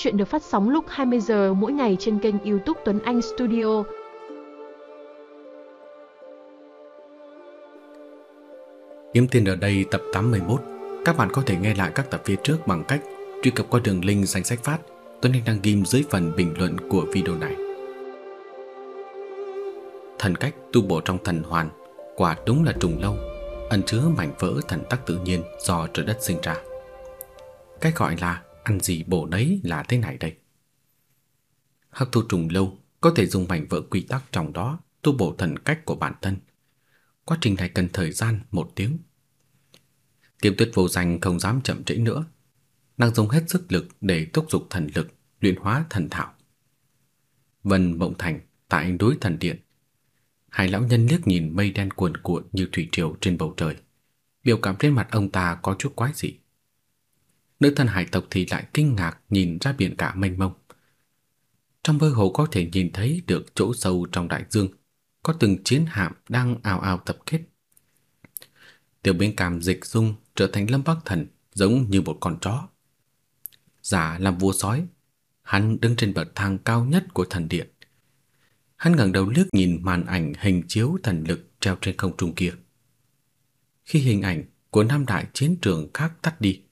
Chuyện được phát sóng lúc 20 giờ mỗi ngày trên kênh YouTube Tuấn Anh Studio. Kiếm tiền ở đây tập 81. Các bạn có thể nghe lại các tập phía trước bằng cách truy cập qua đường link danh sách phát Tuấn Anh đăng ghim dưới phần bình luận của video này. Thần cách tu bổ trong thần hoàn quả đúng là trùng lâu, ẩn chứa mảnh vỡ thần tắc tự nhiên do trời đất sinh ra. Cái gọi là ăn gì bổ đấy là thế này đây. Hấp thu trùng lâu có thể dùng mảnh vỡ quy tắc trong đó tu bổ thần cách của bản thân. Quá trình này cần thời gian một tiếng. Tiêm tuyết vô danh không dám chậm trễ nữa, nàng dùng hết sức lực để thúc giục thần lực luyện hóa thần thảo. Vân Mộng Thành tại đối thần điện. Hai lão nhân liếc nhìn mây đen cuồn cuộn như thủy triều trên bầu trời. Biểu cảm trên mặt ông ta có chút quái dị. Nữ thần hải tộc thì lại kinh ngạc nhìn ra biển cả mênh mông. Trong mơ hồ có thể nhìn thấy được chỗ sâu trong đại dương, có từng chiến hạm đang ào ào tập kết. Tiểu biên cảm dịch dung trở thành lâm bắc thần giống như một con chó. Giả làm vua sói, hắn đứng trên bậc thang cao nhất của thần điện. Hắn ngẩng đầu liếc nhìn màn ảnh hình chiếu thần lực treo trên không trung kia. Khi hình ảnh của năm đại chiến trường khác tắt đi,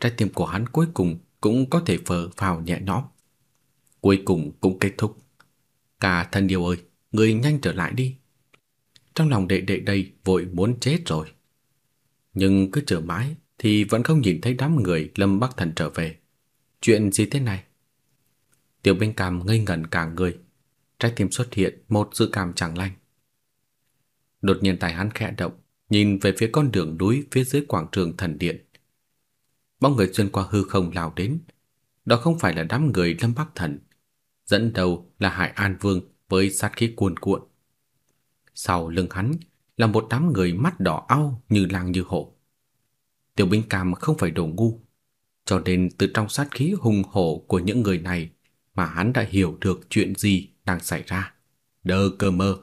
trái tim của hắn cuối cùng cũng có thể phở phào nhẹ nhõm. Cuối cùng cũng kết thúc. Cả thân điều ơi, người nhanh trở lại đi. Trong lòng đệ đệ đây vội muốn chết rồi. Nhưng cứ chờ mãi thì vẫn không nhìn thấy đám người Lâm Bắc Thần trở về. Chuyện gì thế này? Tiểu Binh Cam ngây ngẩn cả người, trái tim xuất hiện một dự cảm chẳng lành. Đột nhiên tài hắn khẽ động, nhìn về phía con đường núi phía dưới quảng trường thần điện. Bóng người xuyên qua hư không lao đến, đó không phải là đám người Lâm Bắc Thần, dẫn đầu là Hải An Vương với sát khí cuồn cuộn. Sau lưng hắn là một đám người mắt đỏ au như lang như hổ. Tiểu Binh Cam không phải đồ ngu, cho nên từ trong sát khí hùng hổ của những người này mà hắn đã hiểu được chuyện gì đang xảy ra. Đơ cơ mơ.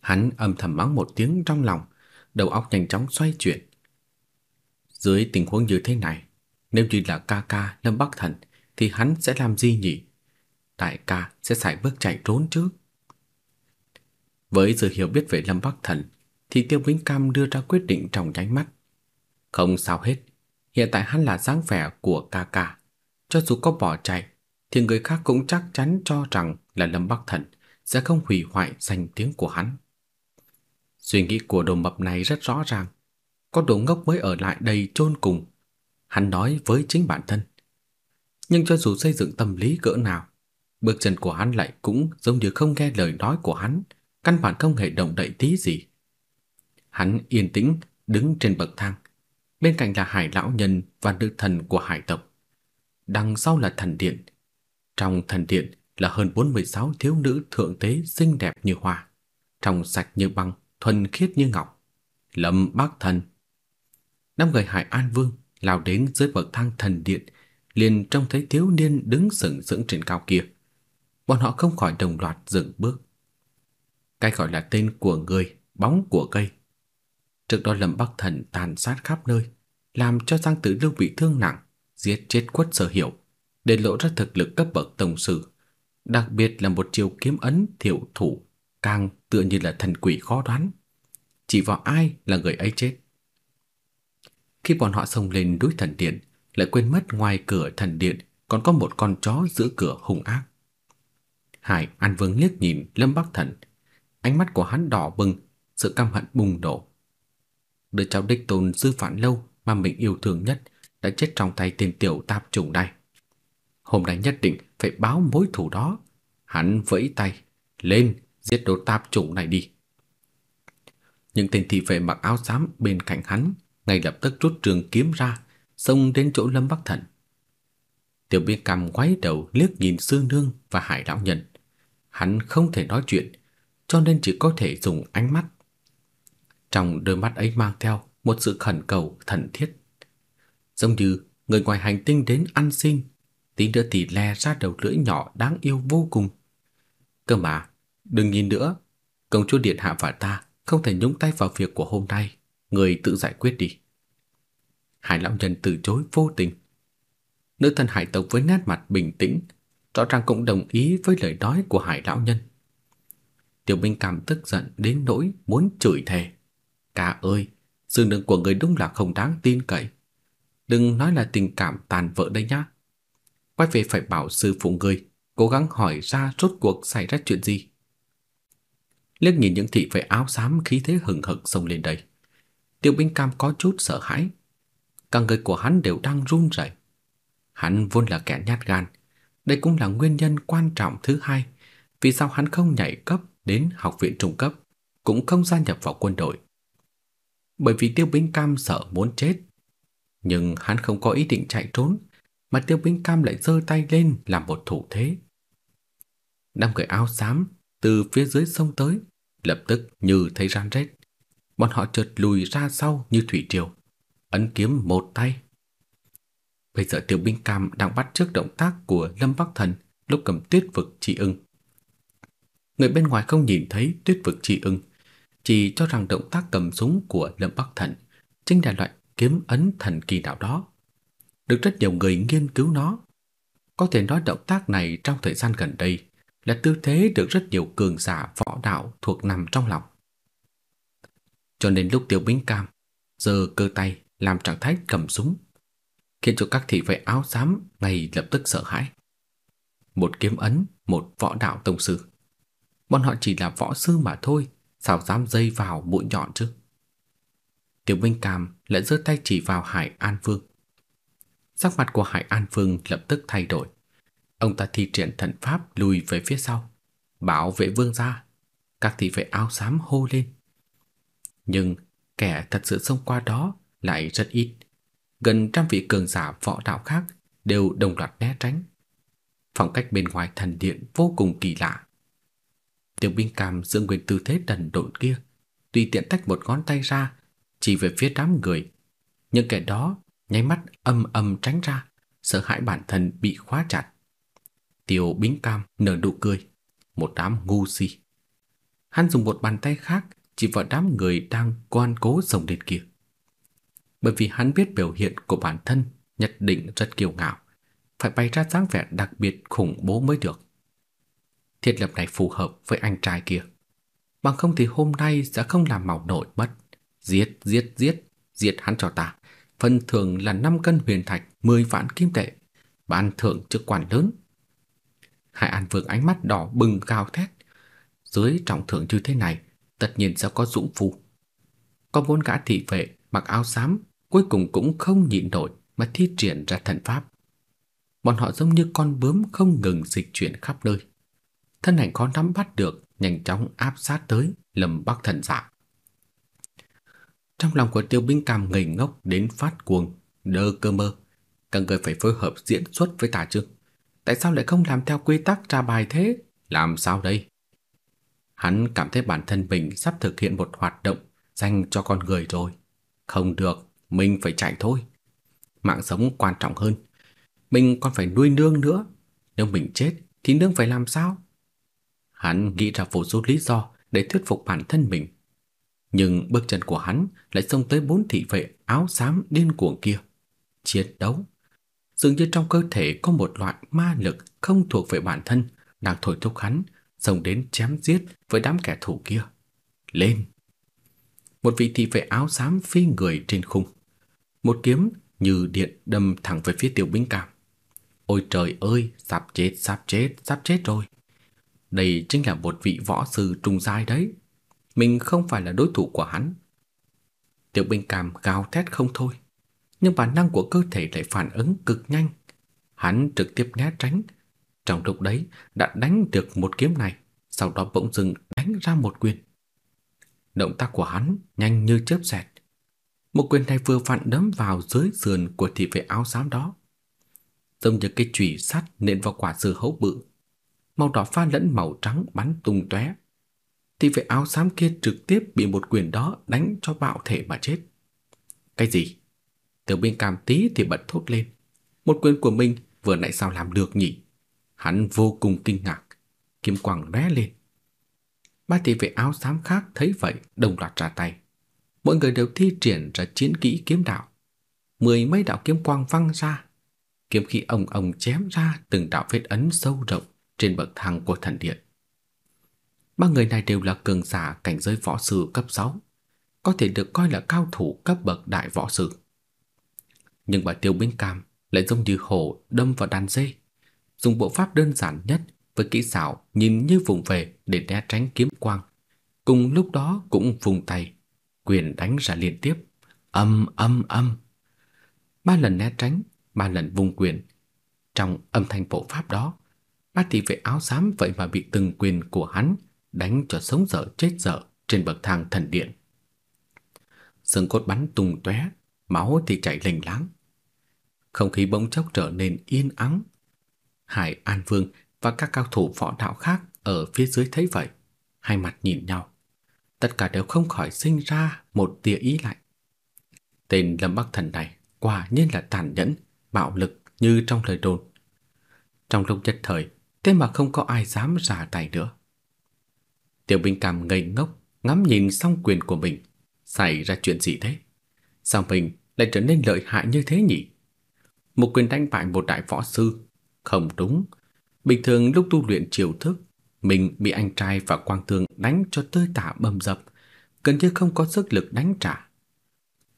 Hắn âm thầm mắng một tiếng trong lòng, đầu óc nhanh chóng xoay chuyển. Dưới tình huống như thế này, nếu như là ca ca Lâm Bắc Thần thì hắn sẽ làm gì nhỉ? Đại ca sẽ sải bước chạy trốn chứ? Với sự hiểu biết về Lâm Bắc Thần thì Tiêu Vĩnh Cam đưa ra quyết định trong nháy mắt. Không sao hết, hiện tại hắn là dáng vẻ của ca ca, cho dù có bỏ chạy thì người khác cũng chắc chắn cho rằng là Lâm Bắc Thần sẽ không hủy hoại danh tiếng của hắn. Suy nghĩ của đồ mập này rất rõ ràng, có đồ ngốc mới ở lại đây chôn cùng, hắn nói với chính bản thân. Nhưng cho dù xây dựng tâm lý cỡ nào, bước chân của hắn lại cũng giống như không nghe lời nói của hắn, căn bản không hề động đậy tí gì. Hắn yên tĩnh đứng trên bậc thang, bên cạnh là Hải lão nhân và nữ thần của hải tộc. Đằng sau là thần điện, trong thần điện là hơn 46 thiếu nữ thượng tế xinh đẹp như hoa, trong sạch như băng, thuần khiết như ngọc. Lâm Bắc Thần. Năm người Hải An Vương lao đến dưới bậc thang thần điện, liền trông thấy thiếu niên đứng sừng sững trên cao kia. Bọn họ không khỏi đồng loạt dừng bước. Cái gọi là tên của người, bóng của cây. Trước đó Lâm Bắc Thần tàn sát khắp nơi, làm cho Giang Tử Lưu bị thương nặng, giết chết quất sở hiểu để lộ ra thực lực cấp bậc tổng sư, đặc biệt là một chiêu kiếm ấn thiểu thủ, càng tựa như là thần quỷ khó đoán. Chỉ vào ai là người ấy chết. Khi bọn họ xông lên núi thần điện, lại quên mất ngoài cửa thần điện còn có một con chó giữ cửa hung ác. Hải An Vương liếc nhìn Lâm Bắc Thần, ánh mắt của hắn đỏ bừng, sự căm hận bùng nổ. Đứa cháu đích tôn dư phản lâu mà mình yêu thương nhất đã chết trong tay tên tiểu tạp chủng này hôm nay nhất định phải báo mối thù đó. Hắn vẫy tay, lên, giết đồ tạp chủng này đi. Những tên thị vệ mặc áo xám bên cạnh hắn ngay lập tức rút trường kiếm ra, xông đến chỗ Lâm Bắc Thần. Tiểu Biên cầm quay đầu liếc nhìn Sư Nương và Hải đạo nhân. Hắn không thể nói chuyện, cho nên chỉ có thể dùng ánh mắt. Trong đôi mắt ấy mang theo một sự khẩn cầu thần thiết, giống như người ngoài hành tinh đến ăn xin tí nữa thì le ra đầu lưỡi nhỏ đáng yêu vô cùng. Cơ mà, đừng nhìn nữa, công chúa điện hạ và ta không thể nhúng tay vào việc của hôm nay, người tự giải quyết đi. Hải lão nhân từ chối vô tình. Nữ thần hải tộc với nét mặt bình tĩnh, rõ ràng cũng đồng ý với lời nói của hải lão nhân. Tiểu Minh cảm tức giận đến nỗi muốn chửi thề. Cả ơi, sự nương của người đúng là không đáng tin cậy. Đừng nói là tình cảm tàn vỡ đây nhá. Quay về phải bảo sư phụ người cố gắng hỏi ra rốt cuộc xảy ra chuyện gì. Liếc nhìn những thị vệ áo xám khí thế hừng hực xông lên đây. Tiêu Binh Cam có chút sợ hãi. Cả người của hắn đều đang run rẩy. Hắn vốn là kẻ nhát gan, đây cũng là nguyên nhân quan trọng thứ hai vì sao hắn không nhảy cấp đến học viện trung cấp, cũng không gia nhập vào quân đội. Bởi vì Tiêu Binh Cam sợ muốn chết, nhưng hắn không có ý định chạy trốn, mà Tiêu Binh Cam lại giơ tay lên làm một thủ thế. Năm người áo xám từ phía dưới sông tới, lập tức như thấy ran rết. Bọn họ chợt lùi ra sau như thủy triều, ấn kiếm một tay. Bây giờ Tiêu Binh Cam đang bắt trước động tác của Lâm Bắc Thần lúc cầm tuyết vực chi ưng. Người bên ngoài không nhìn thấy tuyết vực chi ưng, chỉ cho rằng động tác cầm súng của Lâm Bắc Thần chính là loại kiếm ấn thần kỳ nào đó. Được rất nhiều người nghiên cứu nó. Có thể nói động tác này trong thời gian gần đây là tư thế được rất nhiều cường giả võ đạo thuộc nằm trong lòng. Cho nên lúc Tiêu Bính Cam giờ cơ tay làm trạng thái cầm súng, khiến cho các thị vệ áo xám ngay lập tức sợ hãi. Một kiếm ấn, một võ đạo tông sư. Bọn họ chỉ là võ sư mà thôi, sao dám dây vào mũi nhọn chứ? Tiểu Minh Cam lại giơ tay chỉ vào Hải An Vương. Sắc mặt của Hải An Vương lập tức thay đổi. Ông ta thi triển thần pháp lùi về phía sau, bảo vệ vương gia. Các thị vệ áo xám hô lên. Nhưng kẻ thật sự xông qua đó lại rất ít. Gần trăm vị cường giả võ đạo khác đều đồng loạt né tránh. Phong cách bên ngoài thần điện vô cùng kỳ lạ. Tiểu binh cam giữ nguyên tư thế đần độn kia, tùy tiện tách một ngón tay ra, chỉ về phía đám người. Nhưng kẻ đó nháy mắt âm âm tránh ra, sợ hãi bản thân bị khóa chặt. tiểu Bính Cam nở nụ cười, một đám ngu si. Hắn dùng một bàn tay khác chỉ vào đám người đang quan cố sông đến kia. Bởi vì hắn biết biểu hiện của bản thân nhất định rất kiêu ngạo, phải bày ra dáng vẻ đặc biệt khủng bố mới được. Thiết lập này phù hợp với anh trai kia. Bằng không thì hôm nay sẽ không làm màu nổi mất. Giết, giết, giết, giết hắn cho ta. Phần thưởng là 5 cân huyền thạch, 10 vạn kim tệ. Ban thưởng chức quan lớn. Hải An Vương ánh mắt đỏ bừng cao thét. Dưới trọng thưởng như thế này, tất nhiên sẽ có dũng phu. Có bốn gã thị vệ mặc áo xám, cuối cùng cũng không nhịn nổi mà thi triển ra thần pháp. Bọn họ giống như con bướm không ngừng dịch chuyển khắp nơi. Thân ảnh khó nắm bắt được, nhanh chóng áp sát tới Lâm Bắc Thần Dạ. Trong lòng của Tiêu Binh Cam ngây ngốc đến phát cuồng, đơ cơ mơ. cần người phải phối hợp diễn xuất với tà trương. Tại sao lại không làm theo quy tắc tra bài thế? Làm sao đây? Hắn cảm thấy bản thân mình sắp thực hiện một hoạt động dành cho con người rồi. Không được, mình phải chạy thôi. Mạng sống quan trọng hơn. Mình còn phải nuôi nương nữa. Nếu mình chết thì nương phải làm sao? Hắn nghĩ ra vô số lý do để thuyết phục bản thân mình. Nhưng bước chân của hắn lại xông tới bốn thị vệ áo xám điên cuồng kia. Chiến đấu. Dường như trong cơ thể có một loại ma lực không thuộc về bản thân đang thổi thúc hắn xông đến chém giết với đám kẻ thù kia. Lên! Một vị thị vệ áo xám phi người trên khung. Một kiếm như điện đâm thẳng về phía tiểu binh cảm. Ôi trời ơi, sắp chết, sắp chết, sắp chết rồi. Đây chính là một vị võ sư trung giai đấy. Mình không phải là đối thủ của hắn. Tiểu binh cảm gào thét không thôi. Nhưng bản năng của cơ thể lại phản ứng cực nhanh. Hắn trực tiếp né tránh. Trong lúc đấy, đã đánh được một kiếm này. Sau đó bỗng dưng đánh ra một quyền. Động tác của hắn nhanh như chớp xẹt. Một quyền này vừa vặn đấm vào dưới sườn của thị vệ áo xám đó. Giống như cái chùy sắt nện vào quả dưa hấu bự. Màu đỏ pha lẫn màu trắng bắn tung tóe. Thị vệ áo xám kia trực tiếp bị một quyền đó đánh cho bạo thể mà chết. Cái gì? Từ bên cam tí thì bật thốt lên. Một quyền của mình vừa nãy sao làm được nhỉ? Hắn vô cùng kinh ngạc. Kiếm quang lóe lên. Ba thị vệ áo xám khác thấy vậy đồng loạt ra tay. Mỗi người đều thi triển ra chiến kỹ kiếm đạo. Mười mấy đạo kiếm quang văng ra. kiếm khí ông ông chém ra từng đạo vết ấn sâu rộng trên bậc thang của thần điện. Ba người này đều là cường giả cảnh giới võ sư cấp 6, có thể được coi là cao thủ cấp bậc đại võ sư. Nhưng bà Tiêu Bính Cam lại giống như hổ đâm vào đàn dê, dùng bộ pháp đơn giản nhất với kỹ xảo nhìn như vùng về để né tránh kiếm quang. Cùng lúc đó cũng vùng tay, quyền đánh ra liên tiếp, âm âm âm. Ba lần né tránh, ba lần vùng quyền. Trong âm thanh bộ pháp đó, ba tỷ vệ áo xám vậy mà bị từng quyền của hắn đánh cho sống dở chết dở trên bậc thang thần điện. Xương cốt bắn tung tóe, máu thì chảy lênh láng. Không khí bỗng chốc trở nên yên ắng. Hải An Vương và các cao thủ võ đạo khác ở phía dưới thấy vậy, hai mặt nhìn nhau. Tất cả đều không khỏi sinh ra một tia ý lạnh. Tên Lâm Bắc Thần này quả nhiên là tàn nhẫn, bạo lực như trong lời đồn. Trong lúc nhất thời, thế mà không có ai dám ra tay nữa. Tiểu binh cảm ngây ngốc, ngắm nhìn song quyền của mình. Xảy ra chuyện gì thế? Sao mình lại trở nên lợi hại như thế nhỉ? Một quyền đánh bại một đại võ sư. Không đúng. Bình thường lúc tu luyện chiều thức, mình bị anh trai và quang thương đánh cho tơi tả bầm dập, gần như không có sức lực đánh trả.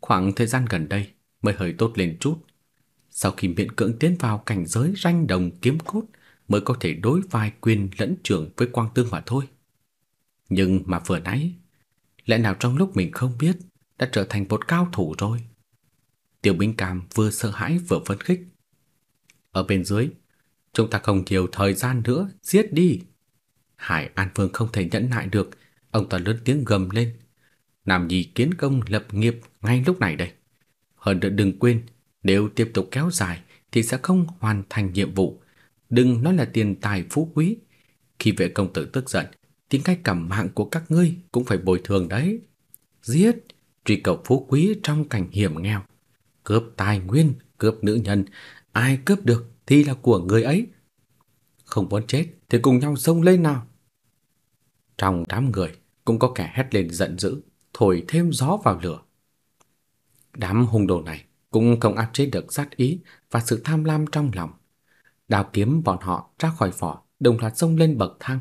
Khoảng thời gian gần đây mới hơi tốt lên chút. Sau khi miễn cưỡng tiến vào cảnh giới ranh đồng kiếm cốt mới có thể đối vai quyền lẫn trường với quang tương mà thôi. Nhưng mà vừa nãy, lẽ nào trong lúc mình không biết đã trở thành một cao thủ rồi? Tiểu Minh Cam vừa sợ hãi vừa phấn khích. Ở bên dưới, chúng ta không nhiều thời gian nữa, giết đi. Hải An Vương không thể nhẫn nại được, ông ta lớn tiếng gầm lên. làm gì kiến công lập nghiệp ngay lúc này đây. Hơn nữa đừng quên, nếu tiếp tục kéo dài thì sẽ không hoàn thành nhiệm vụ. Đừng nói là tiền tài phú quý. Khi vệ công tử tức giận thì ngay cả mạng của các ngươi cũng phải bồi thường đấy. Giết, truy cầu phú quý trong cảnh hiểm nghèo, cướp tài nguyên, cướp nữ nhân, ai cướp được thì là của người ấy. Không muốn chết thì cùng nhau xông lên nào. Trong đám người cũng có kẻ hét lên giận dữ, thổi thêm gió vào lửa. Đám hung đồ này cũng không áp chế được sát ý và sự tham lam trong lòng. Đào kiếm bọn họ ra khỏi vỏ, đồng loạt xông lên bậc thang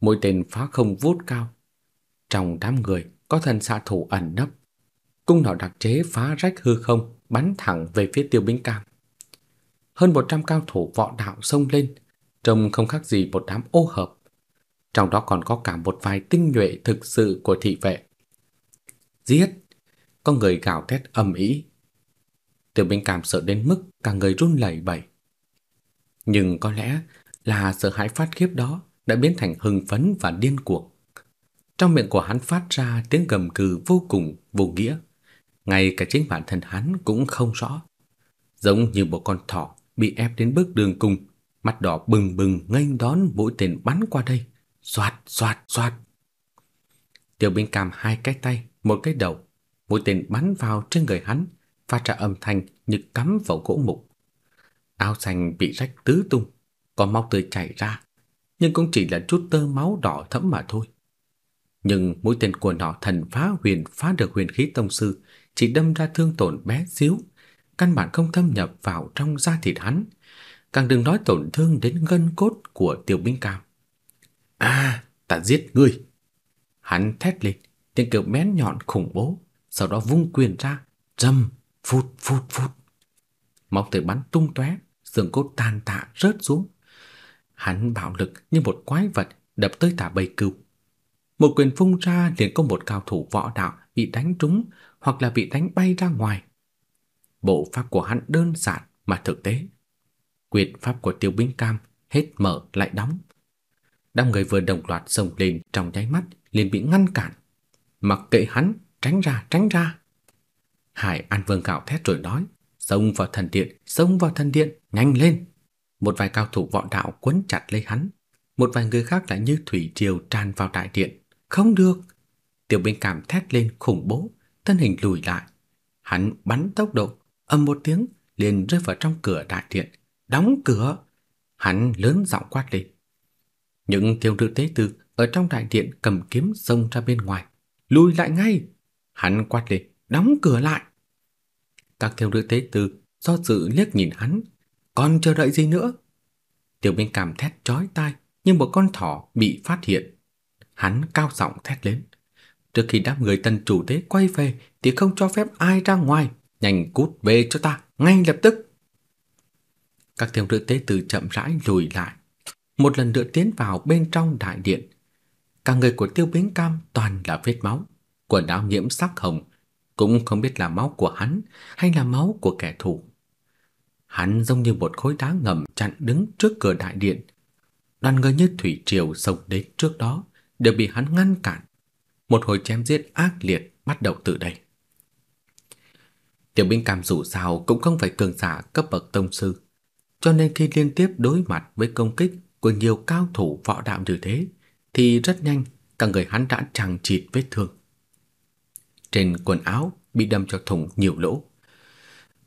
mỗi tên phá không vút cao. Trong đám người có thần xạ thủ ẩn nấp. Cung nỏ đặc chế phá rách hư không, bắn thẳng về phía Tiêu Bính Cam. Hơn 100 cao thủ võ đạo xông lên, trông không khác gì một đám ô hợp. Trong đó còn có cả một vài tinh nhuệ thực sự của thị vệ. Giết! Có người gào thét ầm ĩ. Tiểu Minh cảm sợ đến mức cả người run lẩy bẩy. Nhưng có lẽ là sợ hãi phát khiếp đó đã biến thành hưng phấn và điên cuồng. Trong miệng của hắn phát ra tiếng gầm cừ vô cùng vô nghĩa, ngay cả chính bản thân hắn cũng không rõ. Giống như một con thỏ bị ép đến bước đường cùng, mắt đỏ bừng bừng nghênh đón mũi tên bắn qua đây, xoạt xoạt xoạt. Tiêu Binh cầm hai cái tay, một cái đầu, mũi tên bắn vào trên người hắn, phát ra âm thanh như cắm vào gỗ mục. Áo xanh bị rách tứ tung, có máu tươi chảy ra, nhưng cũng chỉ là chút tơ máu đỏ thẫm mà thôi. Nhưng mũi tên của nó thần phá huyền phá được huyền khí tông sư, chỉ đâm ra thương tổn bé xíu, căn bản không thâm nhập vào trong da thịt hắn, càng đừng nói tổn thương đến gân cốt của tiểu binh cam. "A, ta giết ngươi!" Hắn thét lên, tiếng kêu bén nhọn khủng bố, sau đó vung quyền ra, rầm, phút phút phút. Máu tươi bắn tung tóe, xương cốt tan tạ rớt xuống. Hắn bạo lực như một quái vật đập tới tả bầy cừu. Một quyền phung ra liền có một cao thủ võ đạo bị đánh trúng hoặc là bị đánh bay ra ngoài. Bộ pháp của hắn đơn giản mà thực tế. Quyền pháp của Tiêu Bính Cam hết mở lại đóng. Đám người vừa đồng loạt xông lên trong nháy mắt liền bị ngăn cản. Mặc kệ hắn, tránh ra, tránh ra. Hải An Vương gạo thét rồi nói, xông vào thần điện, xông vào thần điện, nhanh lên. Một vài cao thủ võ đạo quấn chặt lấy hắn, một vài người khác lại như thủy triều tràn vào đại điện. Không được! Tiểu binh cảm thét lên khủng bố, thân hình lùi lại. Hắn bắn tốc độ, âm một tiếng, liền rơi vào trong cửa đại điện. Đóng cửa! Hắn lớn giọng quát lên. Những thiếu nữ tế tử ở trong đại điện cầm kiếm xông ra bên ngoài. Lùi lại ngay! Hắn quát lên, đóng cửa lại! Các thiếu nữ tế tử do dự liếc nhìn hắn, còn chờ đợi gì nữa? Tiểu Minh cảm thét chói tai như một con thỏ bị phát hiện. Hắn cao giọng thét lên. Trước khi đám người tân chủ tế quay về thì không cho phép ai ra ngoài, nhanh cút về cho ta, ngay lập tức. Các thiếu nữ tế tử chậm rãi lùi lại, một lần nữa tiến vào bên trong đại điện. Cả người của Tiêu Bính Cam toàn là vết máu, quần áo nhiễm sắc hồng, cũng không biết là máu của hắn hay là máu của kẻ thù. Hắn giống như một khối đá ngầm chặn đứng trước cửa đại điện. Đoàn người như thủy triều sông đến trước đó đều bị hắn ngăn cản. Một hồi chém giết ác liệt bắt đầu từ đây. Tiểu binh cảm dù sao cũng không phải cường giả cấp bậc tông sư, cho nên khi liên tiếp đối mặt với công kích của nhiều cao thủ võ đạo như thế, thì rất nhanh cả người hắn đã chằng chịt vết thương. Trên quần áo bị đâm cho thủng nhiều lỗ.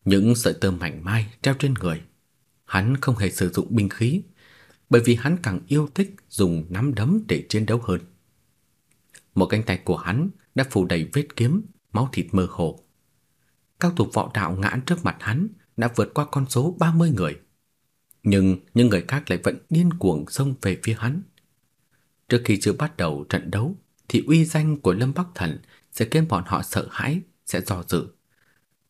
Những sợi tơ mảnh mai treo trên người, hắn không hề sử dụng binh khí, bởi vì hắn càng yêu thích dùng nắm đấm để chiến đấu hơn. Một cánh tay của hắn đã phủ đầy vết kiếm, máu thịt mơ hồ. Cao thủ võ đạo ngã trước mặt hắn đã vượt qua con số 30 người. Nhưng những người khác lại vẫn điên cuồng xông về phía hắn. Trước khi chưa bắt đầu trận đấu thì uy danh của Lâm Bắc Thần sẽ khiến bọn họ sợ hãi, sẽ do dự.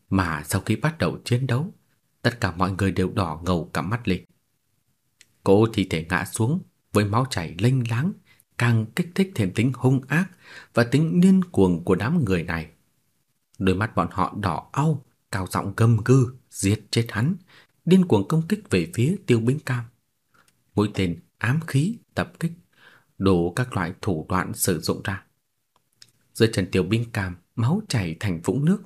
Mà sau khi bắt đầu chiến đấu, tất cả mọi người đều đỏ ngầu cả mắt lên. Cô thi thể ngã xuống với máu chảy lênh láng, càng kích thích thêm tính hung ác và tính điên cuồng của đám người này. Đôi mắt bọn họ đỏ au, cao giọng gầm gừ, giết chết hắn, điên cuồng công kích về phía Tiêu Bính Cam. Mũi tên ám khí tập kích, đổ các loại thủ đoạn sử dụng ra. Dưới chân Tiêu Bính Cam, máu chảy thành vũng nước.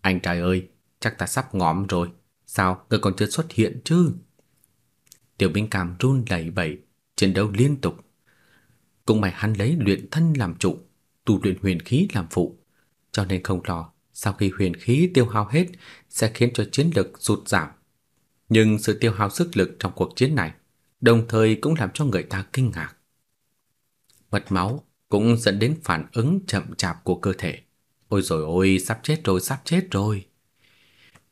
Anh trai ơi, chắc ta sắp ngõm rồi, sao ngươi còn chưa xuất hiện chứ? Tiêu Bính Cam run lẩy bẩy, chiến đấu liên tục. Cũng may hắn lấy luyện thân làm trụ, tu luyện huyền khí làm phụ, cho nên không lo sau khi huyền khí tiêu hao hết sẽ khiến cho chiến lực sụt giảm. Nhưng sự tiêu hao sức lực trong cuộc chiến này đồng thời cũng làm cho người ta kinh ngạc. Mất máu cũng dẫn đến phản ứng chậm chạp của cơ thể. Ôi rồi ôi, sắp chết rồi, sắp chết rồi.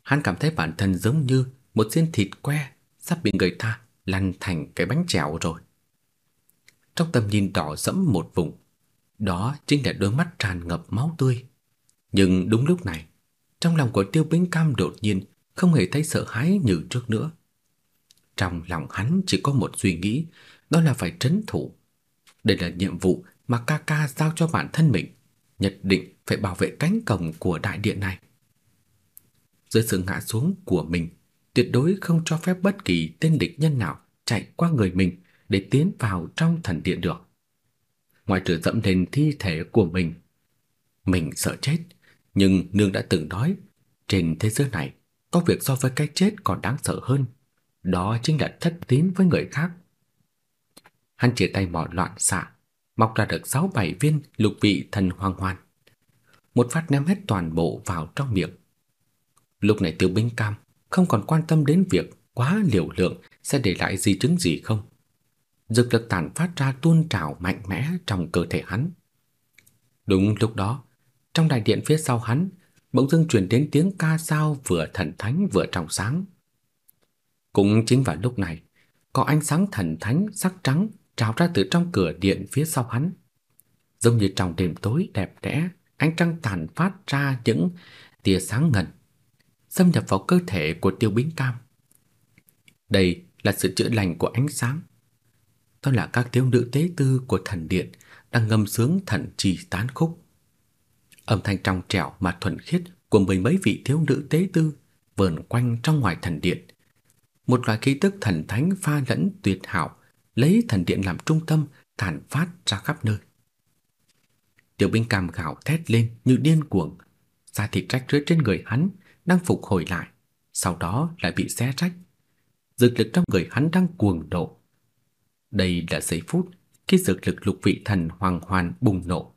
Hắn cảm thấy bản thân giống như một xiên thịt que sắp bị người ta lăn thành cái bánh chèo rồi. Trong tầm nhìn đỏ sẫm một vùng, đó chính là đôi mắt tràn ngập máu tươi. Nhưng đúng lúc này, trong lòng của Tiêu Bính Cam đột nhiên không hề thấy sợ hãi như trước nữa. Trong lòng hắn chỉ có một suy nghĩ, đó là phải trấn thủ. Đây là nhiệm vụ mà ca ca giao cho bản thân mình, nhất định phải bảo vệ cánh cổng của đại điện này. Dưới sự ngã xuống của mình, tuyệt đối không cho phép bất kỳ tên địch nhân nào chạy qua người mình để tiến vào trong thần điện được. Ngoài trừ dẫm lên thi thể của mình, mình sợ chết, nhưng nương đã từng nói, trên thế giới này có việc so với cái chết còn đáng sợ hơn, đó chính là thất tín với người khác. Hắn chia tay mỏ loạn xạ, mọc ra được 6 7 viên lục vị thần hoàng hoàn. Một phát ném hết toàn bộ vào trong miệng. Lúc này Tiêu Bính Cam không còn quan tâm đến việc quá liều lượng sẽ để lại di chứng gì không. Dược lực tản phát ra tuôn trào mạnh mẽ trong cơ thể hắn. Đúng lúc đó, trong đại điện phía sau hắn, bỗng dưng truyền đến tiếng ca dao vừa thần thánh vừa trong sáng. Cũng chính vào lúc này, có ánh sáng thần thánh sắc trắng trào ra từ trong cửa điện phía sau hắn. Giống như trong đêm tối đẹp đẽ, ánh trăng tàn phát ra những tia sáng ngần, xâm nhập vào cơ thể của Tiêu Bính Cam. Đây là sự chữa lành của ánh sáng. Đó là các thiếu nữ tế tư của thần điện đang ngâm sướng thần trì tán khúc. Âm thanh trong trẻo mà thuần khiết của mười mấy vị thiếu nữ tế tư vờn quanh trong ngoài thần điện. Một loại khí tức thần thánh pha lẫn tuyệt hảo, lấy thần điện làm trung tâm, tản phát ra khắp nơi. Tiểu binh cam gào thét lên như điên cuồng, da thịt rách rưới trên người hắn đang phục hồi lại, sau đó lại bị xé rách. Dược lực trong người hắn đang cuồng độ. Đây là giây phút khi dược lực lục vị thần hoàng hoàn bùng nổ.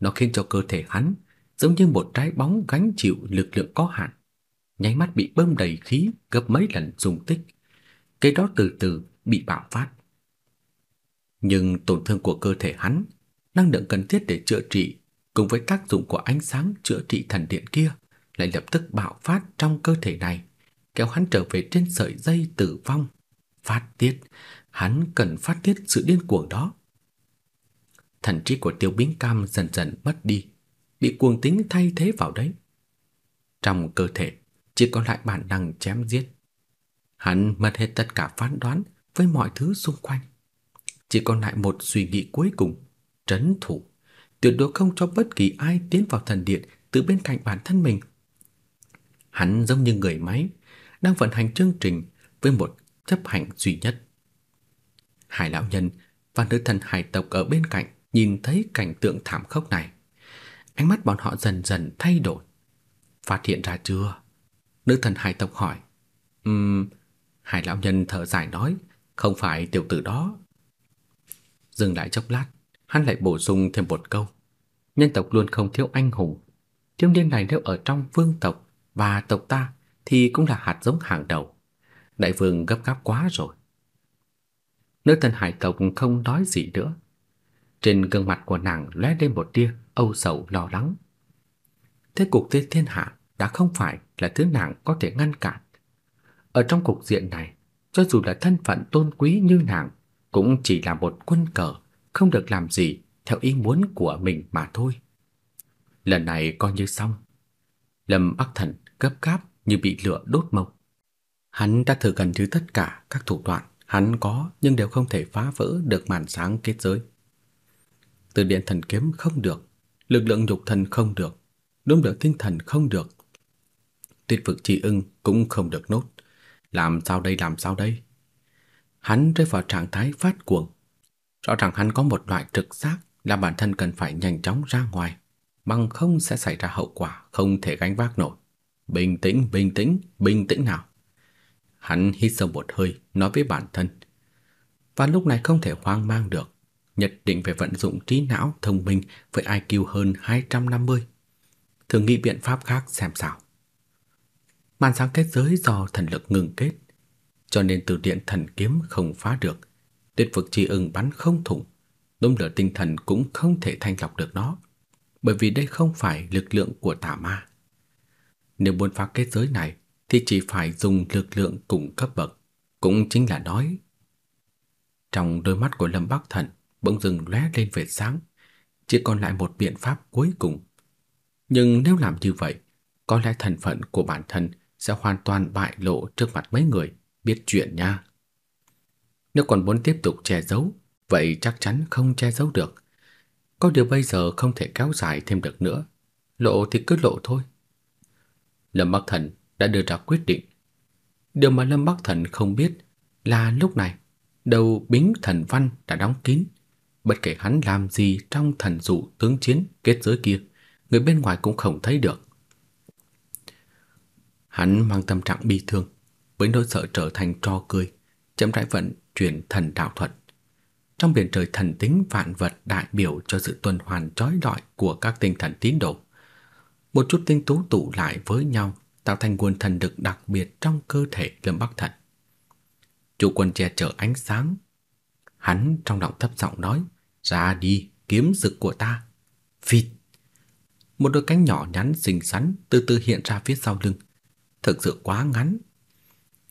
Nó khiến cho cơ thể hắn giống như một trái bóng gánh chịu lực lượng có hạn, nháy mắt bị bơm đầy khí gấp mấy lần dung tích. Cái đó từ từ bị bạo phát. Nhưng tổn thương của cơ thể hắn, năng lượng cần thiết để chữa trị cùng với tác dụng của ánh sáng chữa trị thần điện kia lại lập tức bạo phát trong cơ thể này, kéo hắn trở về trên sợi dây tử vong. Phát tiết, hắn cần phát tiết sự điên cuồng đó. Thần trí của Tiêu Bính Cam dần dần mất đi, bị cuồng tính thay thế vào đấy. Trong cơ thể chỉ còn lại bản năng chém giết. Hắn mất hết tất cả phán đoán với mọi thứ xung quanh. Chỉ còn lại một suy nghĩ cuối cùng, trấn thủ, tuyệt đối không cho bất kỳ ai tiến vào thần điện từ bên cạnh bản thân mình. Hắn giống như người máy đang vận hành chương trình với một chấp hành duy nhất. Hải lão nhân và nữ thần hải tộc ở bên cạnh nhìn thấy cảnh tượng thảm khốc này. Ánh mắt bọn họ dần dần thay đổi. Phát hiện ra chưa? Nữ thần hải tộc hỏi. Ừm, um, hải lão nhân thở dài nói, không phải tiểu tử đó. Dừng lại chốc lát, hắn lại bổ sung thêm một câu. Nhân tộc luôn không thiếu anh hùng. Thiếu niên này nếu ở trong vương tộc và tộc ta thì cũng là hạt giống hàng đầu. Đại vương gấp gáp quá rồi. Nữ thần hải tộc không nói gì nữa. Trên gương mặt của nàng lóe lên một tia âu sầu lo lắng. Thế cục thế thiên hạ đã không phải là thứ nàng có thể ngăn cản. Ở trong cục diện này, cho dù là thân phận tôn quý như nàng, cũng chỉ là một quân cờ, không được làm gì theo ý muốn của mình mà thôi. Lần này coi như xong. Lâm Bắc Thần gấp gáp như bị lửa đốt mộc Hắn đã thử gần như tất cả các thủ đoạn hắn có nhưng đều không thể phá vỡ được màn sáng kết giới. Từ điện thần kiếm không được, lực lượng nhục thần không được, đúng lượng tinh thần không được. Tuyệt vực trì ưng cũng không được nốt. Làm sao đây làm sao đây? Hắn rơi vào trạng thái phát cuồng. Rõ ràng hắn có một loại trực giác là bản thân cần phải nhanh chóng ra ngoài, bằng không sẽ xảy ra hậu quả không thể gánh vác nổi. Bình tĩnh, bình tĩnh, bình tĩnh nào. Hắn hít sâu một hơi, nói với bản thân. Và lúc này không thể hoang mang được, nhất định phải vận dụng trí não thông minh với IQ hơn 250. Thử nghĩ biện pháp khác xem sao. Màn sáng kết giới do thần lực ngừng kết, cho nên từ điện thần kiếm không phá được, tuyệt vực chi ưng bắn không thủng, đốm lửa tinh thần cũng không thể thanh lọc được nó, bởi vì đây không phải lực lượng của tà ma. Nếu muốn phá kết giới này thì chỉ phải dùng lực lượng cùng cấp bậc, cũng chính là nói. Trong đôi mắt của Lâm Bắc Thần bỗng dừng lóe lên vệt sáng, chỉ còn lại một biện pháp cuối cùng. Nhưng nếu làm như vậy, có lẽ thân phận của bản thân sẽ hoàn toàn bại lộ trước mặt mấy người biết chuyện nha. Nếu còn muốn tiếp tục che giấu, vậy chắc chắn không che giấu được. Có điều bây giờ không thể kéo dài thêm được nữa, lộ thì cứ lộ thôi. Lâm Bắc Thần đã đưa ra quyết định. Điều mà Lâm Bắc Thần không biết là lúc này đầu bính thần văn đã đóng kín. Bất kể hắn làm gì trong thần dụ tướng chiến kết giới kia, người bên ngoài cũng không thấy được. Hắn mang tâm trạng bi thương, với nỗi sợ trở thành trò cười, chậm rãi vận chuyển thần đạo thuật. Trong biển trời thần tính vạn vật đại biểu cho sự tuần hoàn trói lọi của các tinh thần tín đồ. Một chút tinh tú tụ lại với nhau tạo thành nguồn thần lực đặc biệt trong cơ thể Lâm Bắc Thần. Chủ quân che chở ánh sáng. Hắn trong lòng thấp giọng nói, ra đi, kiếm rực của ta. Phịt! Một đôi cánh nhỏ nhắn xinh xắn từ từ hiện ra phía sau lưng. Thực sự quá ngắn.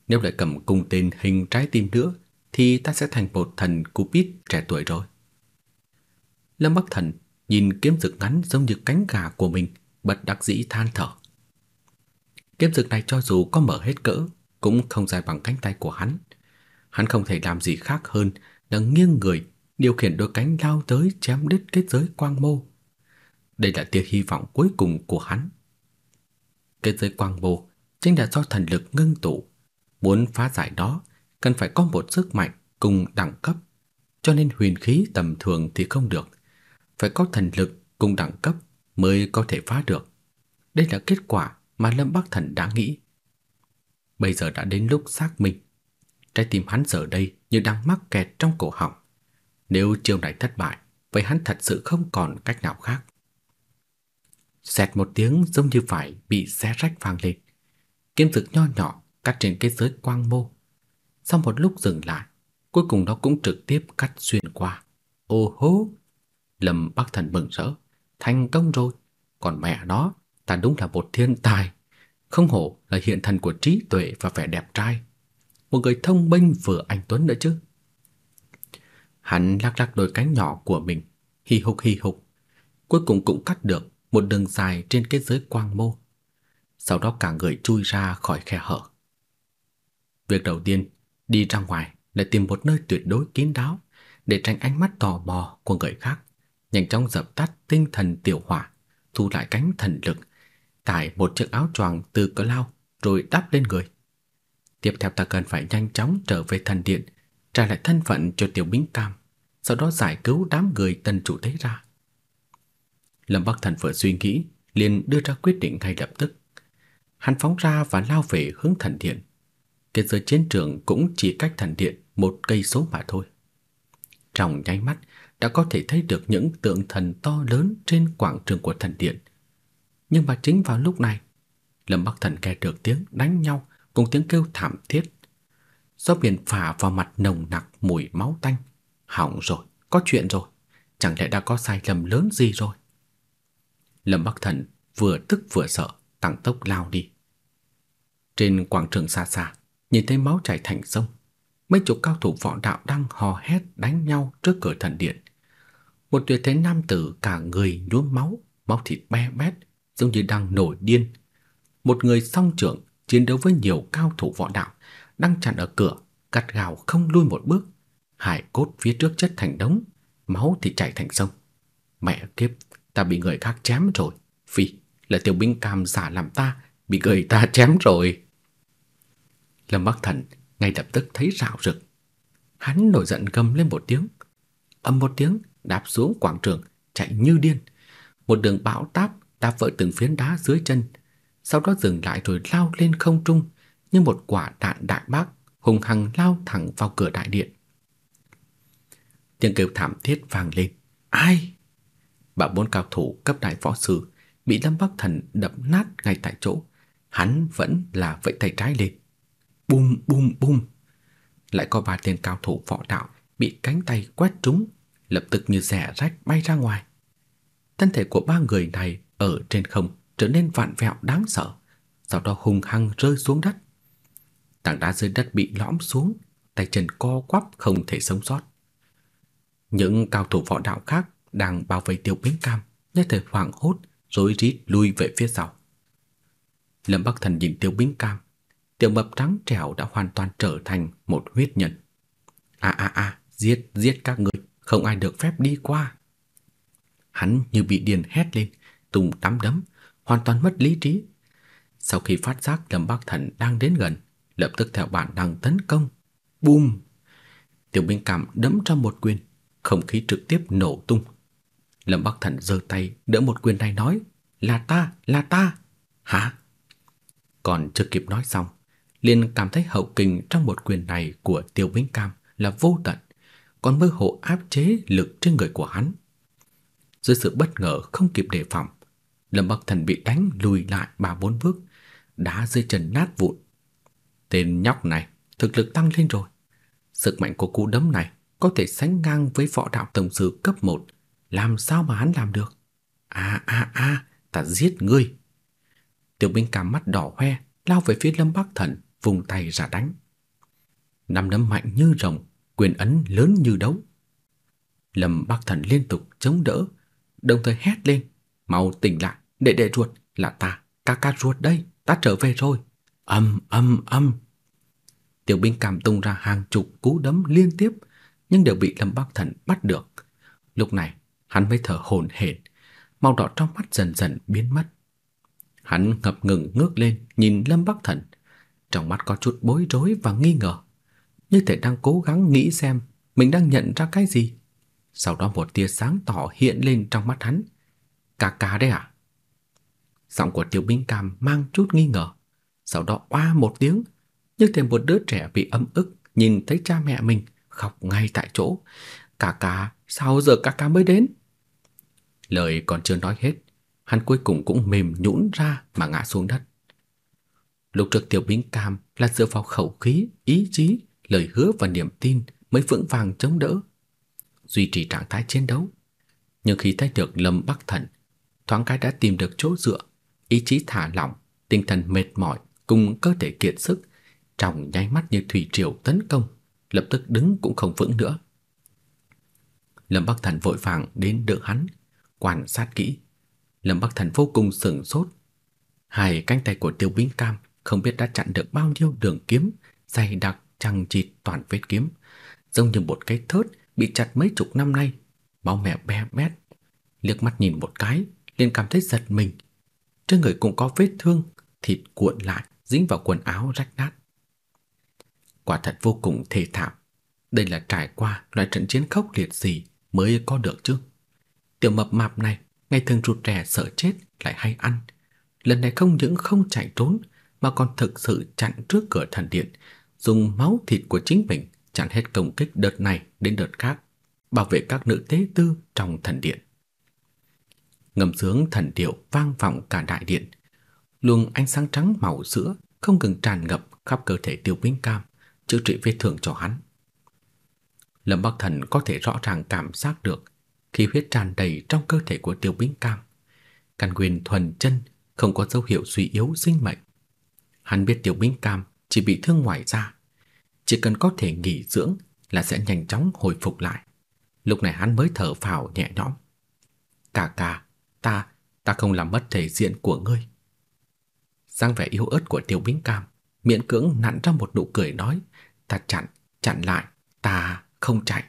Nếu lại cầm cùng tên hình trái tim nữa, thì ta sẽ thành một thần Cupid trẻ tuổi rồi. Lâm Bắc Thần nhìn kiếm rực ngắn giống như cánh gà của mình, bật đắc dĩ than thở. Kiếm rực này cho dù có mở hết cỡ cũng không dài bằng cánh tay của hắn. Hắn không thể làm gì khác hơn là nghiêng người điều khiển đôi cánh lao tới chém đứt kết giới quang mô. Đây là tia hy vọng cuối cùng của hắn. Kết giới quang mô chính là do thần lực ngưng tụ, muốn phá giải đó cần phải có một sức mạnh cùng đẳng cấp, cho nên huyền khí tầm thường thì không được, phải có thần lực cùng đẳng cấp mới có thể phá được. Đây là kết quả mà Lâm Bắc Thần đã nghĩ. Bây giờ đã đến lúc xác minh. Trái tim hắn giờ đây như đang mắc kẹt trong cổ họng. Nếu chiêu này thất bại, vậy hắn thật sự không còn cách nào khác. Xẹt một tiếng giống như phải bị xé rách vang lên. Kiếm dược nho nhỏ cắt trên cái giới quang mô. Sau một lúc dừng lại, cuối cùng nó cũng trực tiếp cắt xuyên qua. Ô hô! Lâm Bắc Thần mừng rỡ. Thành công rồi. Còn mẹ nó, ta đúng là một thiên tài. không hổ là hiện thần của trí tuệ và vẻ đẹp trai. Một người thông minh vừa anh tuấn nữa chứ. Hắn lắc lắc đôi cánh nhỏ của mình, hi hục hi hục. Cuối cùng cũng cắt được một đường dài trên kết giới quang mô. Sau đó cả người chui ra khỏi khe hở. Việc đầu tiên, đi ra ngoài để tìm một nơi tuyệt đối kín đáo để tránh ánh mắt tò mò của người khác, nhanh chóng dập tắt tinh thần tiểu hỏa, thu lại cánh thần lực, tải một chiếc áo choàng từ cỡ lao rồi đắp lên người. Tiếp theo ta cần phải nhanh chóng trở về thần điện, trả lại thân phận cho tiểu bính cam, sau đó giải cứu đám người tân chủ thế ra. Lâm Bắc Thần vừa suy nghĩ, liền đưa ra quyết định ngay lập tức. Hắn phóng ra và lao về hướng thần điện. Kết giới chiến trường cũng chỉ cách thần điện một cây số mà thôi. Trong nháy mắt đã có thể thấy được những tượng thần to lớn trên quảng trường của thần điện. Nhưng mà chính vào lúc này, Lâm Bắc Thần nghe được tiếng đánh nhau cùng tiếng kêu thảm thiết. Gió biển phả vào mặt nồng nặc mùi máu tanh. Hỏng rồi, có chuyện rồi. Chẳng lẽ đã có sai lầm lớn gì rồi? Lâm Bắc Thần vừa tức vừa sợ, tăng tốc lao đi. Trên quảng trường xa xa, nhìn thấy máu chảy thành sông. Mấy chục cao thủ võ đạo đang hò hét đánh nhau trước cửa thần điện. Một tuyệt thế nam tử cả người nhuốm máu, máu thịt be bét, giống như đang nổi điên. Một người song trưởng chiến đấu với nhiều cao thủ võ đạo đang chặn ở cửa, cắt gào không lui một bước. Hải cốt phía trước chất thành đống, máu thì chảy thành sông. Mẹ kiếp, ta bị người khác chém rồi. Phi, là tiểu binh cam giả làm ta, bị người ta chém rồi. Lâm Bắc Thần ngay lập tức thấy rạo rực. Hắn nổi giận gầm lên một tiếng, âm một tiếng đạp xuống quảng trường, chạy như điên. Một đường bão táp đạp vỡ từng phiến đá dưới chân, sau đó dừng lại rồi lao lên không trung như một quả đạn đại bác hùng hăng lao thẳng vào cửa đại điện. Tiếng kêu thảm thiết vang lên. Ai? Bà bốn cao thủ cấp đại võ sư bị Lâm Bắc Thần đập nát ngay tại chỗ. Hắn vẫn là vẫy tay trái lên. Bum bum bum. Lại có ba tên cao thủ võ đạo bị cánh tay quét trúng, lập tức như rẻ rách bay ra ngoài. Thân thể của ba người này ở trên không trở nên vặn vẹo đáng sợ, sau đó hung hăng rơi xuống đất. Tảng đá dưới đất bị lõm xuống, tay chân co quắp không thể sống sót. Những cao thủ võ đạo khác đang bao vây Tiêu Bính Cam, nhất thời hoảng hốt, rối rít lui về phía sau. Lâm Bắc Thần nhìn Tiêu Bính Cam, tiểu mập trắng trẻo đã hoàn toàn trở thành một huyết nhân. A a a, giết giết các người, không ai được phép đi qua. Hắn như bị điên hét lên, tung tám đấm, hoàn toàn mất lý trí. Sau khi phát giác Lâm Bắc Thần đang đến gần, lập tức theo bản năng tấn công. Bùm! Tiểu binh cảm đấm cho một quyền, không khí trực tiếp nổ tung. Lâm Bắc Thần giơ tay đỡ một quyền này nói, là ta, là ta. Hả? Còn chưa kịp nói xong, liền cảm thấy hậu kình trong một quyền này của Tiêu Bính Cam là vô tận, còn mơ hồ áp chế lực trên người của hắn. Dưới sự bất ngờ không kịp đề phòng, Lâm Bắc Thần bị đánh lùi lại ba bốn bước, đá dưới chân nát vụn. Tên nhóc này thực lực tăng lên rồi. Sức mạnh của cú đấm này có thể sánh ngang với võ đạo tổng sư cấp 1, làm sao mà hắn làm được? A a a, ta giết ngươi. Tiểu binh cảm mắt đỏ hoe, lao về phía Lâm Bắc Thần, vùng tay ra đánh. Năm đấm mạnh như rồng, quyền ấn lớn như đấu. Lâm Bắc Thần liên tục chống đỡ, đồng thời hét lên, "Mau tỉnh lại, đệ đệ ruột là ta, ca ca ruột đây, ta trở về rồi." Âm âm âm. Tiểu binh cảm tung ra hàng chục cú đấm liên tiếp, nhưng đều bị Lâm Bắc Thần bắt được. Lúc này, hắn mới thở hổn hển, màu đỏ trong mắt dần dần biến mất. Hắn ngập ngừng ngước lên nhìn Lâm Bắc Thần, trong mắt có chút bối rối và nghi ngờ, như thể đang cố gắng nghĩ xem mình đang nhận ra cái gì. Sau đó một tia sáng tỏ hiện lên trong mắt hắn. Cà cà đấy à? Giọng của Tiểu Binh Cam mang chút nghi ngờ, sau đó oa một tiếng, như thể một đứa trẻ bị ấm ức nhìn thấy cha mẹ mình khóc ngay tại chỗ. cả cà, sao giờ cả cà mới đến? Lời còn chưa nói hết, hắn cuối cùng cũng mềm nhũn ra mà ngã xuống đất. Lúc trước Tiểu Bính Cam là dựa vào khẩu khí, ý chí, lời hứa và niềm tin mới vững vàng chống đỡ, duy trì trạng thái chiến đấu. Nhưng khi thấy được Lâm Bắc Thần, thoáng cái đã tìm được chỗ dựa, ý chí thả lỏng, tinh thần mệt mỏi cùng cơ thể kiệt sức, trong nháy mắt như thủy triều tấn công, lập tức đứng cũng không vững nữa. Lâm Bắc Thần vội vàng đến đỡ hắn, quan sát kỹ. Lâm Bắc Thần vô cùng sửng sốt. Hai cánh tay của Tiêu Bính Cam không biết đã chặn được bao nhiêu đường kiếm dày đặc chằng chịt toàn vết kiếm, giống như một cái thớt bị chặt mấy chục năm nay, máu mẹ be bét. Liếc mắt nhìn một cái, liền cảm thấy giật mình. Trên người cũng có vết thương, thịt cuộn lại, dính vào quần áo rách nát. Quả thật vô cùng thê thảm. Đây là trải qua loại trận chiến khốc liệt gì mới có được chứ. Tiểu mập mạp này, ngày thường rụt rè sợ chết lại hay ăn. Lần này không những không chạy trốn mà còn thực sự chặn trước cửa thần điện, dùng máu thịt của chính mình chặn hết công kích đợt này đến đợt khác, bảo vệ các nữ tế tư trong thần điện. Ngầm sướng thần điệu vang vọng cả đại điện. Luồng ánh sáng trắng màu sữa không ngừng tràn ngập khắp cơ thể Tiêu Vĩnh Cam, chữa trị vết thương cho hắn. Lâm Bắc Thần có thể rõ ràng cảm giác được khi huyết tràn đầy trong cơ thể của Tiêu Vĩnh Cam. Căn nguyên thuần chân không có dấu hiệu suy yếu sinh mệnh. Hắn biết Tiêu Vĩnh Cam chỉ bị thương ngoài da, chỉ cần có thể nghỉ dưỡng là sẽ nhanh chóng hồi phục lại. Lúc này hắn mới thở phào nhẹ nhõm. Cà cà, ta, ta không làm mất thể diện của ngươi. Giang vẻ yếu ớt của Tiêu Bính Cam, miễn cưỡng nặn ra một nụ cười nói, ta chặn, chặn lại, ta không chạy.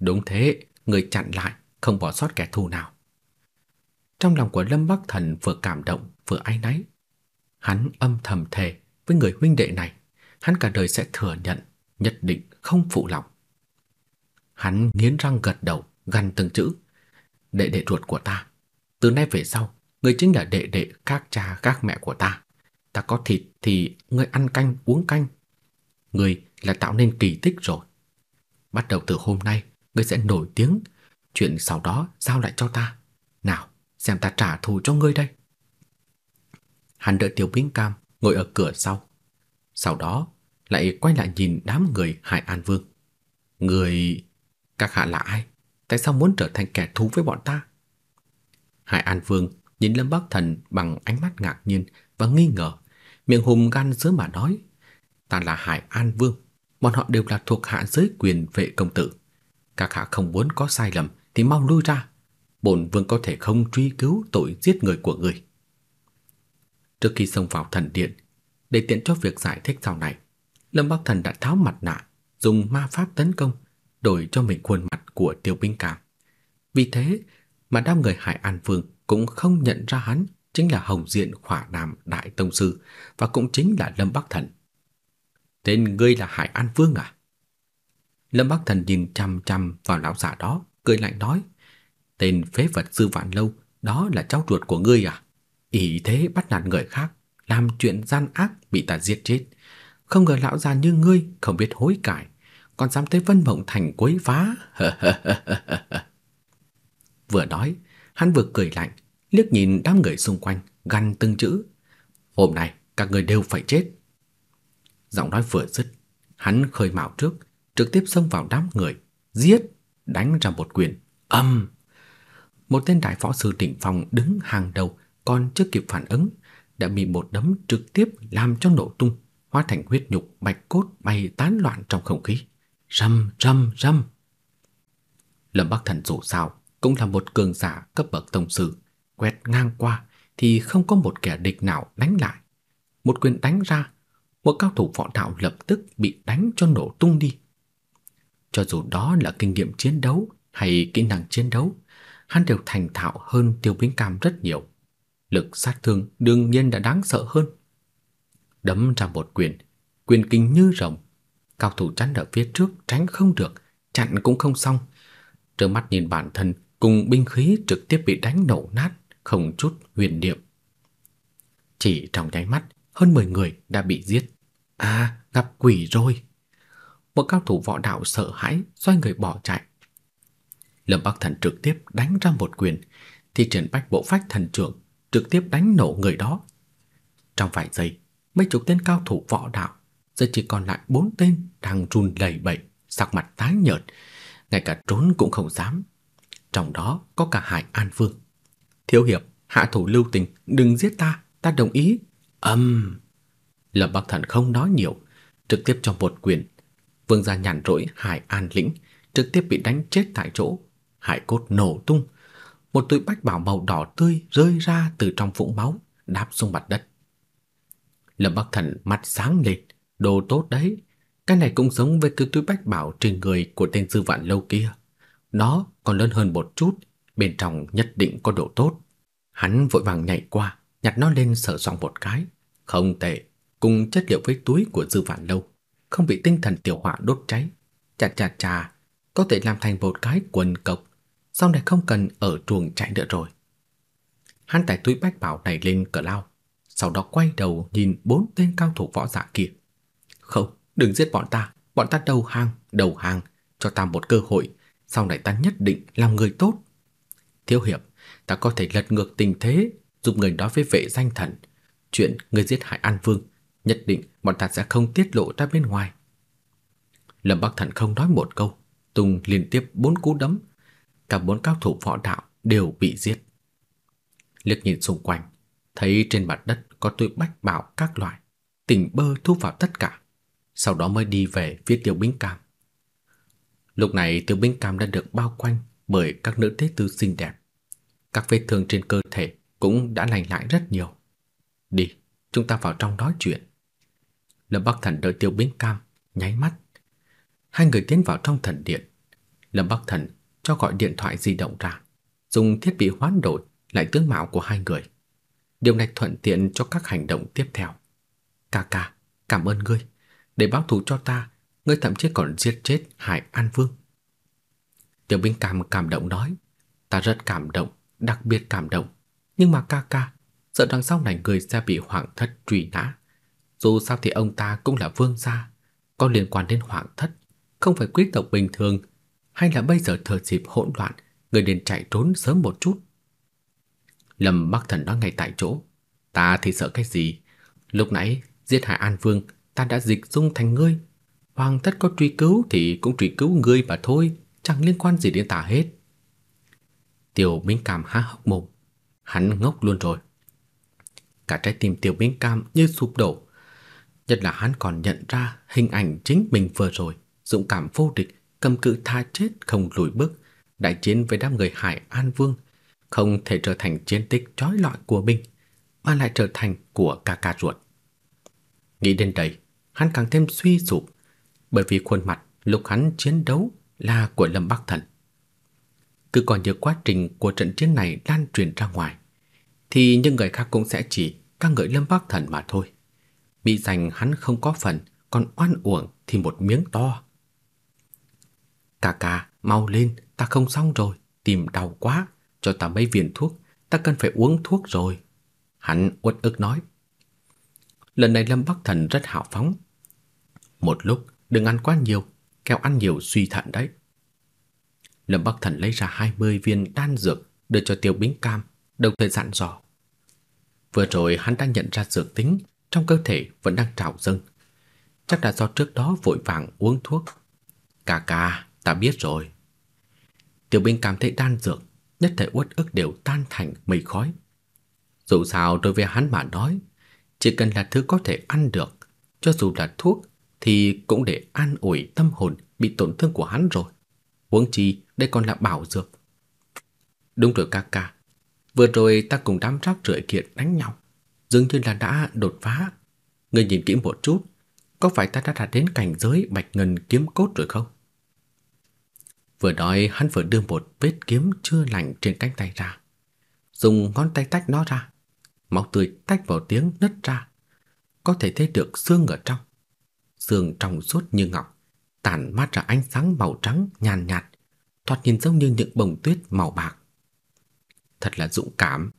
Đúng thế, người chặn lại, không bỏ sót kẻ thù nào. Trong lòng của Lâm Bắc Thần vừa cảm động vừa áy náy. Hắn âm thầm thề với người huynh đệ này, hắn cả đời sẽ thừa nhận, nhất định không phụ lòng. Hắn nghiến răng gật đầu, gằn từng chữ. Đệ đệ ruột của ta, từ nay về sau, người chính là đệ đệ các cha các mẹ của ta. Ta có thịt thì người ăn canh uống canh. Người là tạo nên kỳ tích rồi. Bắt đầu từ hôm nay, ngươi sẽ nổi tiếng, chuyện sau đó giao lại cho ta. Nào, xem ta trả thù cho ngươi đây. Hắn đợi Tiêu Bính Cam ngồi ở cửa sau. Sau đó lại quay lại nhìn đám người Hải An Vương. Người... Các hạ là ai? Tại sao muốn trở thành kẻ thù với bọn ta? Hải An Vương nhìn Lâm Bắc Thần bằng ánh mắt ngạc nhiên và nghi ngờ, miệng hùm gan dứa mà nói. Ta là Hải An Vương, bọn họ đều là thuộc hạ dưới quyền vệ công tử. Các hạ không muốn có sai lầm thì mau lui ra. Bổn vương có thể không truy cứu tội giết người của người. Trước khi xông vào thần điện, để tiện cho việc giải thích sau này, Lâm Bắc Thần đã tháo mặt nạ, dùng ma pháp tấn công, đổi cho mình khuôn mặt của Tiêu Binh Cảm. Vì thế mà đám người Hải An Vương cũng không nhận ra hắn chính là Hồng Diện Khỏa Nam Đại Tông Sư và cũng chính là Lâm Bắc Thần. Tên ngươi là Hải An Vương à? Lâm Bắc Thần nhìn chăm chăm vào lão giả đó, cười lạnh nói: "Tên phế vật sư vạn lâu, đó là cháu ruột của ngươi à? Ý thế bắt nạt người khác, làm chuyện gian ác bị ta giết chết. Không ngờ lão già như ngươi không biết hối cải, còn dám tới Vân Mộng Thành quấy phá." vừa nói, hắn vừa cười lạnh, liếc nhìn đám người xung quanh, gằn từng chữ: "Hôm nay các người đều phải chết." Giọng nói vừa dứt, hắn khơi mào trước, trực tiếp xông vào đám người, giết, đánh ra một quyền. Âm! Một tên đại võ sư đỉnh phong đứng hàng đầu, còn chưa kịp phản ứng, đã bị một đấm trực tiếp làm cho nổ tung, hóa thành huyết nhục bạch cốt bay tán loạn trong không khí. Rầm rầm rầm. Lâm Bắc Thần dù sao cũng là một cường giả cấp bậc tông sư, quét ngang qua thì không có một kẻ địch nào đánh lại. Một quyền đánh ra, một cao thủ võ đạo lập tức bị đánh cho nổ tung đi. Cho dù đó là kinh nghiệm chiến đấu hay kỹ năng chiến đấu, hắn đều thành thạo hơn Tiêu Bính Cam rất nhiều. Lực sát thương đương nhiên đã đáng sợ hơn. Đấm ra một quyền, quyền kinh như rồng, cao thủ chắn ở phía trước tránh không được, chặn cũng không xong. Trơ mắt nhìn bản thân cùng binh khí trực tiếp bị đánh nổ nát, không chút huyền niệm. Chỉ trong nháy mắt, hơn 10 người đã bị giết. À, gặp quỷ rồi. Một cao thủ võ đạo sợ hãi xoay người bỏ chạy. Lâm Bắc Thần trực tiếp đánh ra một quyền, thì triển bách bộ phách thần trưởng trực tiếp đánh nổ người đó. Trong vài giây, mấy chục tên cao thủ võ đạo giờ chỉ còn lại bốn tên đang run lẩy bẩy, sắc mặt tái nhợt, ngay cả trốn cũng không dám. Trong đó có cả Hải An Vương. Thiếu hiệp, hạ thủ lưu tình, đừng giết ta, ta đồng ý, Âm! Lâm Bắc Thần không nói nhiều, trực tiếp cho một quyền. Vương gia nhàn rỗi Hải An lĩnh, trực tiếp bị đánh chết tại chỗ. Hải cốt nổ tung, một túi bách bảo màu đỏ tươi rơi ra từ trong vũng máu, đáp xuống mặt đất. Lâm Bắc Thần mắt sáng lên, đồ tốt đấy. Cái này cũng giống với cái túi bách bảo trên người của tên dư vạn lâu kia. Nó còn lớn hơn một chút, bên trong nhất định có độ tốt. Hắn vội vàng nhảy qua, nhặt nó lên sờ soạng một cái. Không tệ, cùng chất liệu với túi của dư vạn lâu, không bị tinh thần tiểu hỏa đốt cháy. Chà chà chà, có thể làm thành một cái quần cộc, sau này không cần ở chuồng chạy nữa rồi. Hắn tải túi bách bảo này lên cờ lao, sau đó quay đầu nhìn bốn tên cao thủ võ giả kia. Không, đừng giết bọn ta, bọn ta đầu hàng, đầu hàng, cho ta một cơ hội, sau này ta nhất định làm người tốt. Thiếu hiệp, ta có thể lật ngược tình thế, giúp người đó với vệ danh thần. Chuyện người giết hại An Vương, nhất định bọn ta sẽ không tiết lộ ra bên ngoài. Lâm Bắc Thần không nói một câu, tung liên tiếp bốn cú đấm, cả bốn cao thủ võ đạo đều bị giết. Liếc nhìn xung quanh, thấy trên mặt đất có túi bách bảo các loại, tỉnh bơ thu vào tất cả, sau đó mới đi về phía Tiêu Bính Cam. Lúc này Tiêu Bính Cam đã được bao quanh bởi các nữ tế tư xinh đẹp. Các vết thương trên cơ thể cũng đã lành lại rất nhiều. Đi, chúng ta vào trong nói chuyện. Lâm Bắc Thần đợi Tiêu Bính Cam, nháy mắt. Hai người tiến vào trong thần điện. Lâm Bắc Thần cho gọi điện thoại di động ra, dùng thiết bị hoán đổi lại tướng mạo của hai người. Điều này thuận tiện cho các hành động tiếp theo. Ca ca, cảm ơn ngươi. Để báo thù cho ta, ngươi thậm chí còn giết chết Hải An Vương. Tiểu binh cảm cảm động nói, ta rất cảm động, đặc biệt cảm động. Nhưng mà ca ca, sợ đằng sau này người sẽ bị hoàng thất truy nã. Dù sao thì ông ta cũng là vương gia, có liên quan đến hoàng thất, không phải quý tộc bình thường, hay là bây giờ thời dịp hỗn loạn, người nên chạy trốn sớm một chút. Lâm Bắc Thần nói ngay tại chỗ, ta thì sợ cái gì? Lúc nãy giết hại An Vương, ta đã dịch dung thành ngươi. Hoàng thất có truy cứu thì cũng truy cứu ngươi mà thôi, chẳng liên quan gì đến ta hết. Tiểu Minh Cam há hốc mồm, hắn ngốc luôn rồi. Cả trái tim Tiểu Minh Cam như sụp đổ, nhất là hắn còn nhận ra hình ảnh chính mình vừa rồi, dũng cảm vô địch, cầm cự tha chết không lùi bước, đại chiến với đám người Hải An Vương, không thể trở thành chiến tích trói lọi của mình, mà lại trở thành của ca ca ruột. Nghĩ đến đây, hắn càng thêm suy sụp, bởi vì khuôn mặt lúc hắn chiến đấu là của Lâm Bắc Thần. Cứ còn như quá trình của trận chiến này lan truyền ra ngoài, thì những người khác cũng sẽ chỉ ca ngợi Lâm Bắc Thần mà thôi. Bị giành hắn không có phần, còn oan uổng thì một miếng to. Cà cà, mau lên, ta không xong rồi, tìm đau quá, cho ta mấy viên thuốc, ta cần phải uống thuốc rồi. Hắn uất ức nói. Lần này Lâm Bắc Thần rất hào phóng. Một lúc, đừng ăn quá nhiều, kẻo ăn nhiều suy thận đấy. Lâm Bắc Thần lấy ra 20 viên đan dược đưa cho Tiêu Bính Cam, đồng thời dặn dò. Vừa rồi hắn đã nhận ra dược tính trong cơ thể vẫn đang trào dâng. Chắc là do trước đó vội vàng uống thuốc. Cà cà, ta biết rồi. Tiểu bính cảm thấy đan dược, nhất thể uất ức đều tan thành mây khói. Dù sao đối với hắn mà nói, chỉ cần là thứ có thể ăn được, cho dù là thuốc thì cũng để an ủi tâm hồn bị tổn thương của hắn rồi. Huống chi đây còn là bảo dược. Đúng rồi ca ca, vừa rồi ta cùng đám rác rưởi kiện đánh nhau, dường như là đã đột phá. người nhìn kỹ một chút, có phải ta đã đạt đến cảnh giới bạch ngân kiếm cốt rồi không? Vừa nói hắn vừa đưa một vết kiếm chưa lành trên cánh tay ra, dùng ngón tay tách nó ra, máu tươi tách vào tiếng nứt ra, có thể thấy được xương ở trong. Xương trong suốt như ngọc, tản mát ra ánh sáng màu trắng nhàn nhạt, thoạt nhìn giống như những bông tuyết màu bạc. Thật là dũng cảm,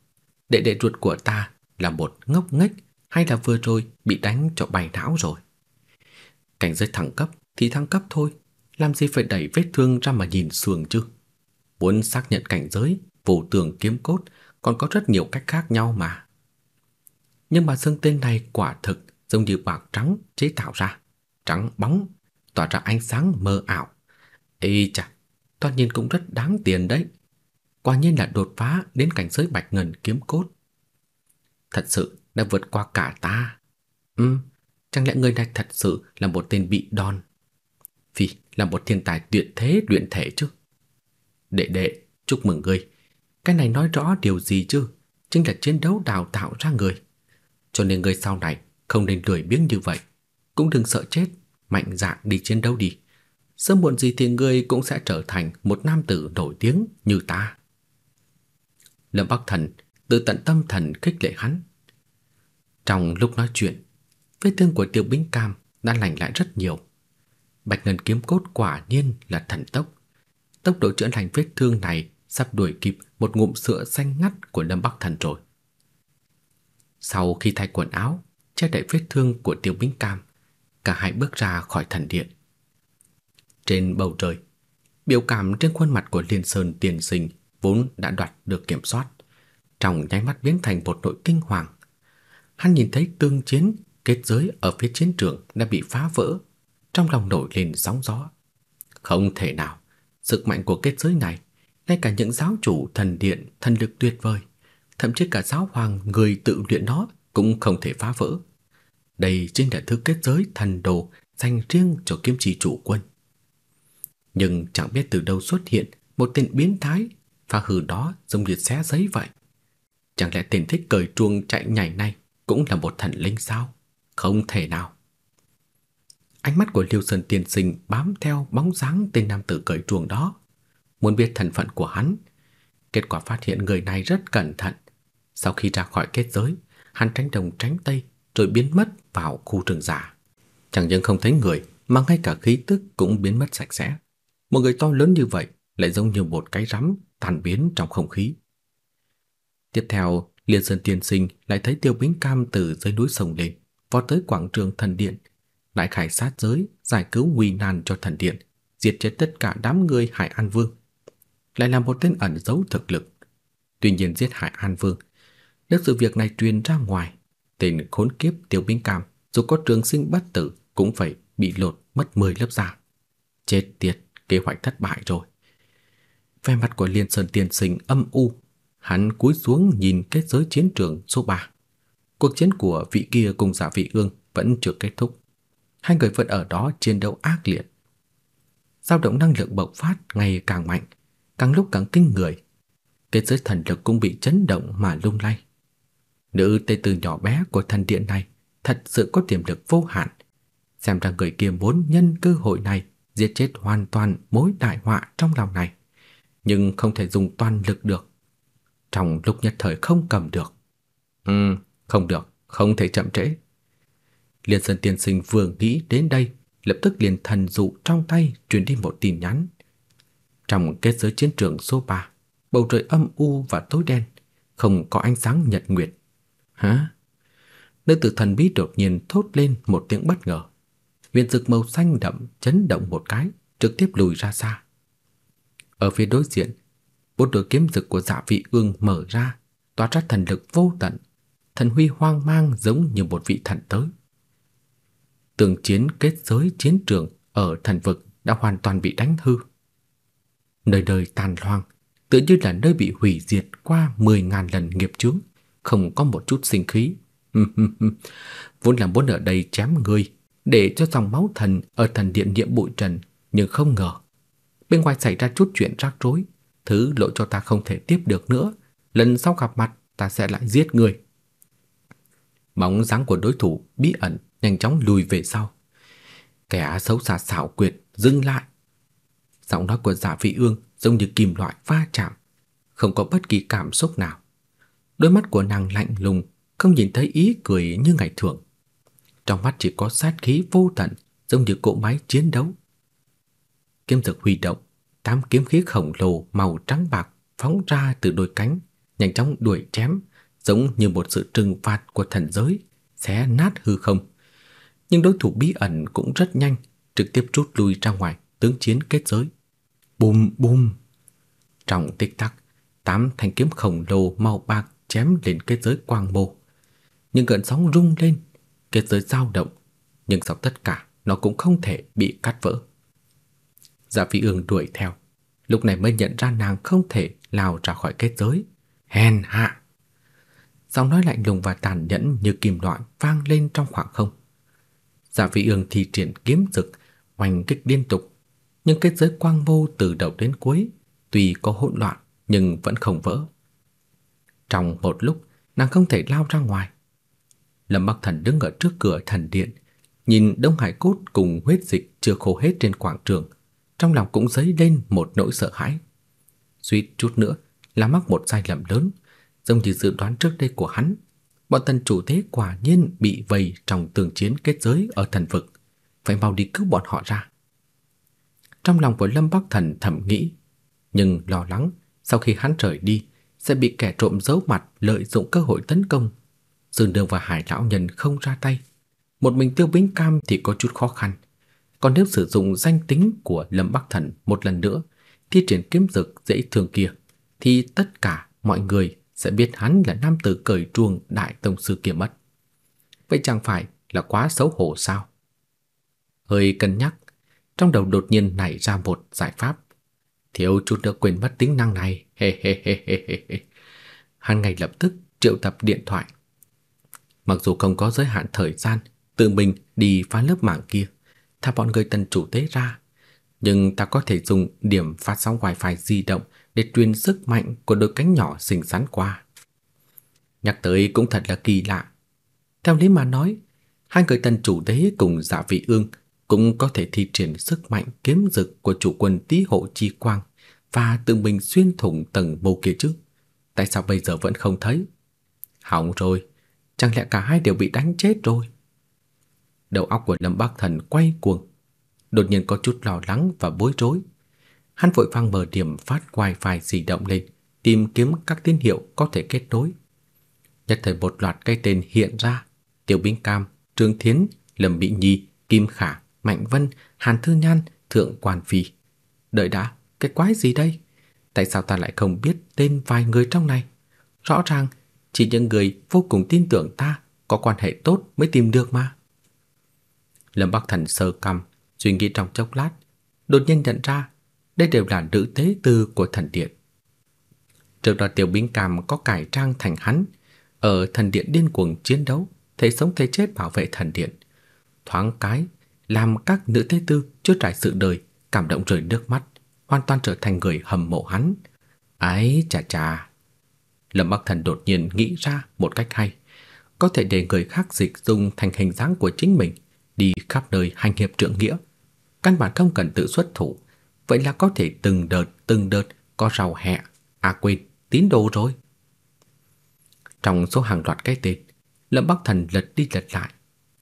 đệ đệ ruột của ta là một ngốc nghếch hay là vừa rồi bị đánh cho bay não rồi. Cảnh giới thăng cấp thì thăng cấp thôi, làm gì phải đẩy vết thương ra mà nhìn xuồng chứ? Muốn xác nhận cảnh giới, vô tường kiếm cốt còn có rất nhiều cách khác nhau mà. Nhưng mà xương tên này quả thực giống như bạc trắng chế tạo ra, trắng bóng, tỏa ra ánh sáng mơ ảo. Ê chà, toàn nhìn cũng rất đáng tiền đấy. Quả nhiên là đột phá đến cảnh giới bạch ngân kiếm cốt. Thật sự đã vượt qua cả ta. Ừ, chẳng lẽ người này thật sự là một tên bị đòn? Phi là một thiên tài tuyệt thế luyện thể chứ? Đệ đệ, chúc mừng ngươi. Cái này nói rõ điều gì chứ? Chính là chiến đấu đào tạo ra người. Cho nên ngươi sau này không nên lười biếng như vậy. Cũng đừng sợ chết, mạnh dạn đi chiến đấu đi. Sớm muộn gì thì ngươi cũng sẽ trở thành một nam tử nổi tiếng như ta. Lâm Bắc Thần từ tận tâm thần khích lệ hắn. Trong lúc nói chuyện, vết thương của Tiêu Bính Cam đã lành lại rất nhiều. Bạch Ngân kiếm cốt quả nhiên là thần tốc. Tốc độ chữa lành vết thương này sắp đuổi kịp một ngụm sữa xanh ngắt của Lâm Bắc Thần rồi. Sau khi thay quần áo, che đậy vết thương của Tiêu Bính Cam, cả hai bước ra khỏi thần điện. Trên bầu trời, biểu cảm trên khuôn mặt của Liên Sơn Tiền Sinh vốn đã đoạt được kiểm soát, trong nháy mắt biến thành một nỗi kinh hoàng. Hắn nhìn thấy tương chiến kết giới ở phía chiến trường đã bị phá vỡ, trong lòng nổi lên sóng gió. Không thể nào, sức mạnh của kết giới này, ngay cả những giáo chủ thần điện thần lực tuyệt vời, thậm chí cả giáo hoàng người tự luyện nó cũng không thể phá vỡ. Đây chính là thứ kết giới thần đồ dành riêng cho kiếm chỉ chủ quân. Nhưng chẳng biết từ đâu xuất hiện một tên biến thái phá hư đó giống như xé giấy vậy. Chẳng lẽ tên thích cởi chuông chạy nhảy này cũng là một thần linh sao? Không thể nào. Ánh mắt của Liêu Sơn tiên sinh bám theo bóng dáng tên nam tử cởi chuông đó, muốn biết thân phận của hắn. Kết quả phát hiện người này rất cẩn thận. Sau khi ra khỏi kết giới, hắn tránh đồng tránh tây rồi biến mất vào khu rừng già. Chẳng những không thấy người mà ngay cả khí tức cũng biến mất sạch sẽ. Một người to lớn như vậy lại giống như một cái rắm tan biến trong không khí. Tiếp theo, Liên Sơn Tiên Sinh lại thấy Tiêu Bính Cam từ dưới núi sông lên, vọt tới quảng trường thần điện, đại khải sát giới, giải cứu nguy nan cho thần điện, diệt chết tất cả đám người Hải An Vương. Lại là một tên ẩn giấu thực lực. Tuy nhiên giết Hải An Vương, nếu sự việc này truyền ra ngoài, tên khốn kiếp Tiêu Bính Cam dù có trường sinh bất tử cũng phải bị lột mất 10 lớp da. Chết tiệt, kế hoạch thất bại rồi. Vẻ mặt của Liên Sơn Tiên Sinh âm u, hắn cúi xuống nhìn kết giới chiến trường số 3. Cuộc chiến của vị kia cùng giả vị ương vẫn chưa kết thúc. Hai người vẫn ở đó chiến đấu ác liệt. Dao động năng lượng bộc phát ngày càng mạnh, càng lúc càng kinh người. Kết giới thần lực cũng bị chấn động mà lung lay. Nữ tê tử nhỏ bé của thần điện này thật sự có tiềm lực vô hạn. Xem ra người kia muốn nhân cơ hội này giết chết hoàn toàn mối đại họa trong lòng này, nhưng không thể dùng toàn lực được. Trong lúc nhất thời không cầm được. Ừ, không được, không thể chậm trễ. Liên Sơn tiên sinh vừa nghĩ đến đây, lập tức liền thần dụ trong tay truyền đi một tin nhắn. Trong kết giới chiến trường số 3, bầu trời âm u và tối đen, không có ánh sáng nhật nguyệt. Hả? Nữ tử thần bí đột nhiên thốt lên một tiếng bất ngờ. Viên dược màu xanh đậm chấn động một cái, trực tiếp lùi ra xa. Ở phía đối diện, bốn đôi kiếm dực của Dạ Vị Ương mở ra, tỏa ra thần lực vô tận, thần huy hoang mang giống như một vị thần tới. Tường chiến kết giới chiến trường ở thần vực đã hoàn toàn bị đánh hư. Nơi đời tàn loang, tự như là nơi bị hủy diệt qua 10.000 lần nghiệp chướng, không có một chút sinh khí. Vốn là muốn ở đây chém người, để cho dòng máu thần ở thần điện nhiễm bụi trần, nhưng không ngờ. Bên ngoài xảy ra chút chuyện rắc rối, thứ lỗi cho ta không thể tiếp được nữa. Lần sau gặp mặt, ta sẽ lại giết người. Bóng dáng của đối thủ bí ẩn nhanh chóng lùi về sau. Kẻ xấu xa xảo quyệt dừng lại. Giọng nói của Giả Vị Ương giống như kim loại va chạm, không có bất kỳ cảm xúc nào. Đôi mắt của nàng lạnh lùng, không nhìn thấy ý cười như ngày thường. Trong mắt chỉ có sát khí vô tận, giống như cỗ máy chiến đấu. Kiếm thực huy động, tám kiếm khí khổng lồ màu trắng bạc phóng ra từ đôi cánh, nhanh chóng đuổi chém, giống như một sự trừng phạt của thần giới, xé nát hư không. Nhưng đối thủ bí ẩn cũng rất nhanh, trực tiếp rút lui ra ngoài, tướng chiến kết giới. Bùm bùm. Trong tích tắc, tám thanh kiếm khổng lồ màu bạc chém lên kết giới quang mô. Nhưng gợn sóng rung lên, kết giới dao động, nhưng sau tất cả nó cũng không thể bị cắt vỡ. Dạ Phi Ương đuổi theo, lúc này mới nhận ra nàng không thể lao ra khỏi kết giới. Hèn hạ! giọng nói lạnh lùng và tàn nhẫn như kim loại vang lên trong khoảng không. Dạ phi ương thi triển kiếm dực, hoành kích liên tục, nhưng kết giới quang vô từ đầu đến cuối tuy có hỗn loạn nhưng vẫn không vỡ. Trong một lúc, nàng không thể lao ra ngoài. Lâm Bắc Thần đứng ở trước cửa thần điện, nhìn Đông Hải cốt cùng huyết dịch chưa khô hết trên quảng trường, trong lòng cũng dấy lên một nỗi sợ hãi. Suýt chút nữa là mắc một sai lầm lớn, giống như dự đoán trước đây của hắn. Bọn tần chủ thế quả nhiên bị vây trong tường chiến kết giới ở thần vực, phải mau đi cứu bọn họ ra. Trong lòng của Lâm Bắc Thần thầm nghĩ, nhưng lo lắng sau khi hắn rời đi sẽ bị kẻ trộm giấu mặt lợi dụng cơ hội tấn công. Dương Đường và Hải lão nhân không ra tay, một mình Tiêu Bính Cam thì có chút khó khăn. Còn nếu sử dụng danh tính của Lâm Bắc Thần một lần nữa, thi triển kiếm dực dễ thường kia, thì tất cả mọi người sẽ biết hắn là nam tử cởi truồng đại tông sư kia mất. Vậy chẳng phải là quá xấu hổ sao? Hơi cân nhắc, trong đầu đột nhiên nảy ra một giải pháp. Thiếu chút nữa quên mất tính năng này, he he he he he. Hắn ngay lập tức triệu tập điện thoại. Mặc dù không có giới hạn thời gian, tự mình đi phá lớp mạng kia, thả bọn người tần chủ tế ra, nhưng ta có thể dùng điểm phát sóng wifi di động để truyền sức mạnh của đôi cánh nhỏ xinh xắn qua. Nhắc tới cũng thật là kỳ lạ. Theo lý mà nói, hai người tần chủ tế cùng dạ vị ương cũng có thể thi triển sức mạnh kiếm dực của chủ quân tí hộ chi quang và tự mình xuyên thủng tầng mô kia chứ. Tại sao bây giờ vẫn không thấy? Hỏng rồi, chẳng lẽ cả hai đều bị đánh chết rồi? Đầu óc của Lâm Bắc Thần quay cuồng, đột nhiên có chút lo lắng và bối rối. Hắn vội vàng mở điểm phát wifi di động lên, tìm kiếm các tín hiệu có thể kết nối. Nhất thời một loạt cái tên hiện ra, Tiểu Bính Cam, Trương Thiến, Lâm Mỹ Nhi, Kim Khả, Mạnh Vân, Hàn Thư Nhan, Thượng Quan Phi. Đợi đã, cái quái gì đây? Tại sao ta lại không biết tên vài người trong này? Rõ ràng chỉ những người vô cùng tin tưởng ta có quan hệ tốt mới tìm được mà. Lâm Bắc Thần sơ cằm, suy nghĩ trong chốc lát, đột nhiên nhận ra đây đều là nữ tế tư của thần điện. Trước đó Tiểu Bính Cam có cải trang thành hắn, ở thần điện điên cuồng chiến đấu, thể sống thể chết bảo vệ thần điện. Thoáng cái, làm các nữ tế tư chưa trải sự đời, cảm động rơi nước mắt, hoàn toàn trở thành người hâm mộ hắn. Ái chà chà. Lâm Bắc Thần đột nhiên nghĩ ra một cách hay, có thể để người khác dịch dung thành hình dáng của chính mình, đi khắp nơi hành hiệp trượng nghĩa. Căn bản không cần tự xuất thủ, vậy là có thể từng đợt từng đợt có rau hẹ, à quên, tín đồ rồi. Trong số hàng loạt cái tên, Lâm Bắc Thần lật đi lật lại,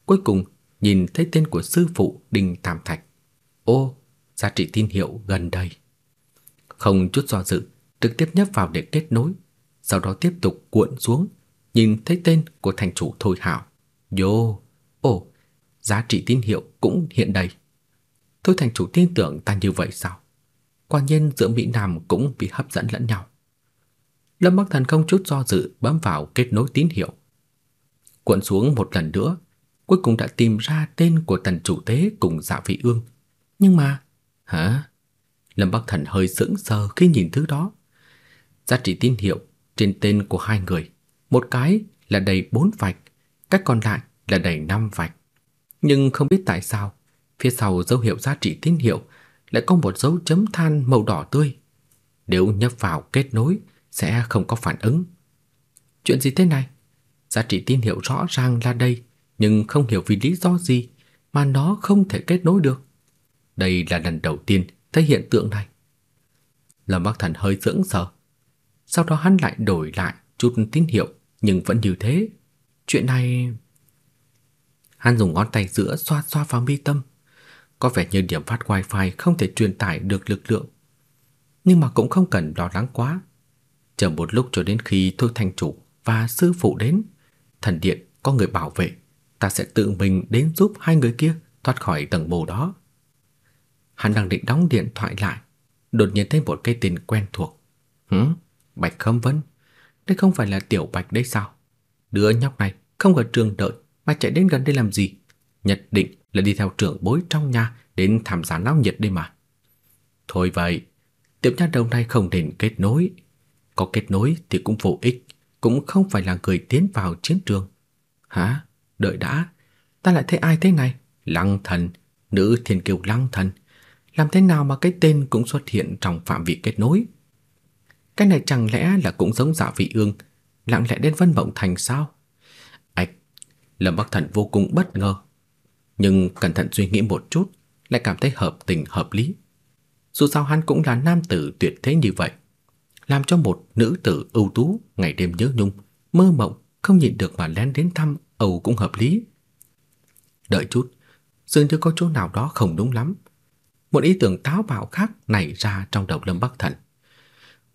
cuối cùng nhìn thấy tên của sư phụ Đinh Tam Thạch. Ô, giá trị tín hiệu gần đây. Không chút do dự, trực tiếp nhấp vào để kết nối, sau đó tiếp tục cuộn xuống, nhìn thấy tên của thành chủ Thôi Hạo. vô ồ, giá trị tín hiệu cũng hiện đầy. Thôi thành chủ tin tưởng ta như vậy sao? Quả nhiên giữa Mỹ Nam cũng bị hấp dẫn lẫn nhau. Lâm Bắc Thần không chút do dự bấm vào kết nối tín hiệu. Cuộn xuống một lần nữa, cuối cùng đã tìm ra tên của tần chủ tế cùng dạ vị ương. Nhưng mà... Hả? Lâm Bắc Thần hơi sững sờ khi nhìn thứ đó. Giá trị tín hiệu trên tên của hai người. Một cái là đầy bốn vạch, cách còn lại là đầy năm vạch. Nhưng không biết tại sao, phía sau dấu hiệu giá trị tín hiệu lại có một dấu chấm than màu đỏ tươi. Nếu nhấp vào kết nối sẽ không có phản ứng. Chuyện gì thế này? Giá trị tín hiệu rõ ràng là đây, nhưng không hiểu vì lý do gì mà nó không thể kết nối được. Đây là lần đầu tiên thấy hiện tượng này. Lâm Bắc Thần hơi sững sờ. Sau đó hắn lại đổi lại chút tín hiệu nhưng vẫn như thế. Chuyện này... Hắn dùng ngón tay giữa xoa xoa vào mi tâm. Có vẻ như điểm phát wifi không thể truyền tải được lực lượng. Nhưng mà cũng không cần lo lắng quá. Chờ một lúc cho đến khi Thôi Thành Chủ và Sư Phụ đến, thần điện có người bảo vệ, ta sẽ tự mình đến giúp hai người kia thoát khỏi tầng mồ đó. Hắn đang định đóng điện thoại lại, đột nhiên thấy một cái tên quen thuộc. Hử? Bạch Khâm Vân? Đây không phải là Tiểu Bạch đấy sao? Đứa nhóc này không ở trường đợi mà chạy đến gần đây làm gì? Nhất định là đi theo trưởng bối trong nhà đến tham gia náo nhiệt đây mà. Thôi vậy, tiểu nha đầu này không đến kết nối. Có kết nối thì cũng vô ích, cũng không phải là người tiến vào chiến trường. Hả? Đợi đã, ta lại thấy ai thế này? Lăng thần, nữ thiên kiều lăng thần. Làm thế nào mà cái tên cũng xuất hiện trong phạm vi kết nối? Cái này chẳng lẽ là cũng giống dạ vị ương, lặng lẽ đến Vân Mộng Thành sao? ạch Lâm Bắc Thần vô cùng bất ngờ. Nhưng cẩn thận suy nghĩ một chút, lại cảm thấy hợp tình hợp lý. Dù sao hắn cũng là nam tử tuyệt thế như vậy, làm cho một nữ tử ưu tú ngày đêm nhớ nhung, mơ mộng không nhịn được mà lén đến thăm Âu cũng hợp lý. Đợi chút, dường như có chỗ nào đó không đúng lắm. Một ý tưởng táo bạo khác nảy ra trong đầu Lâm Bắc Thần.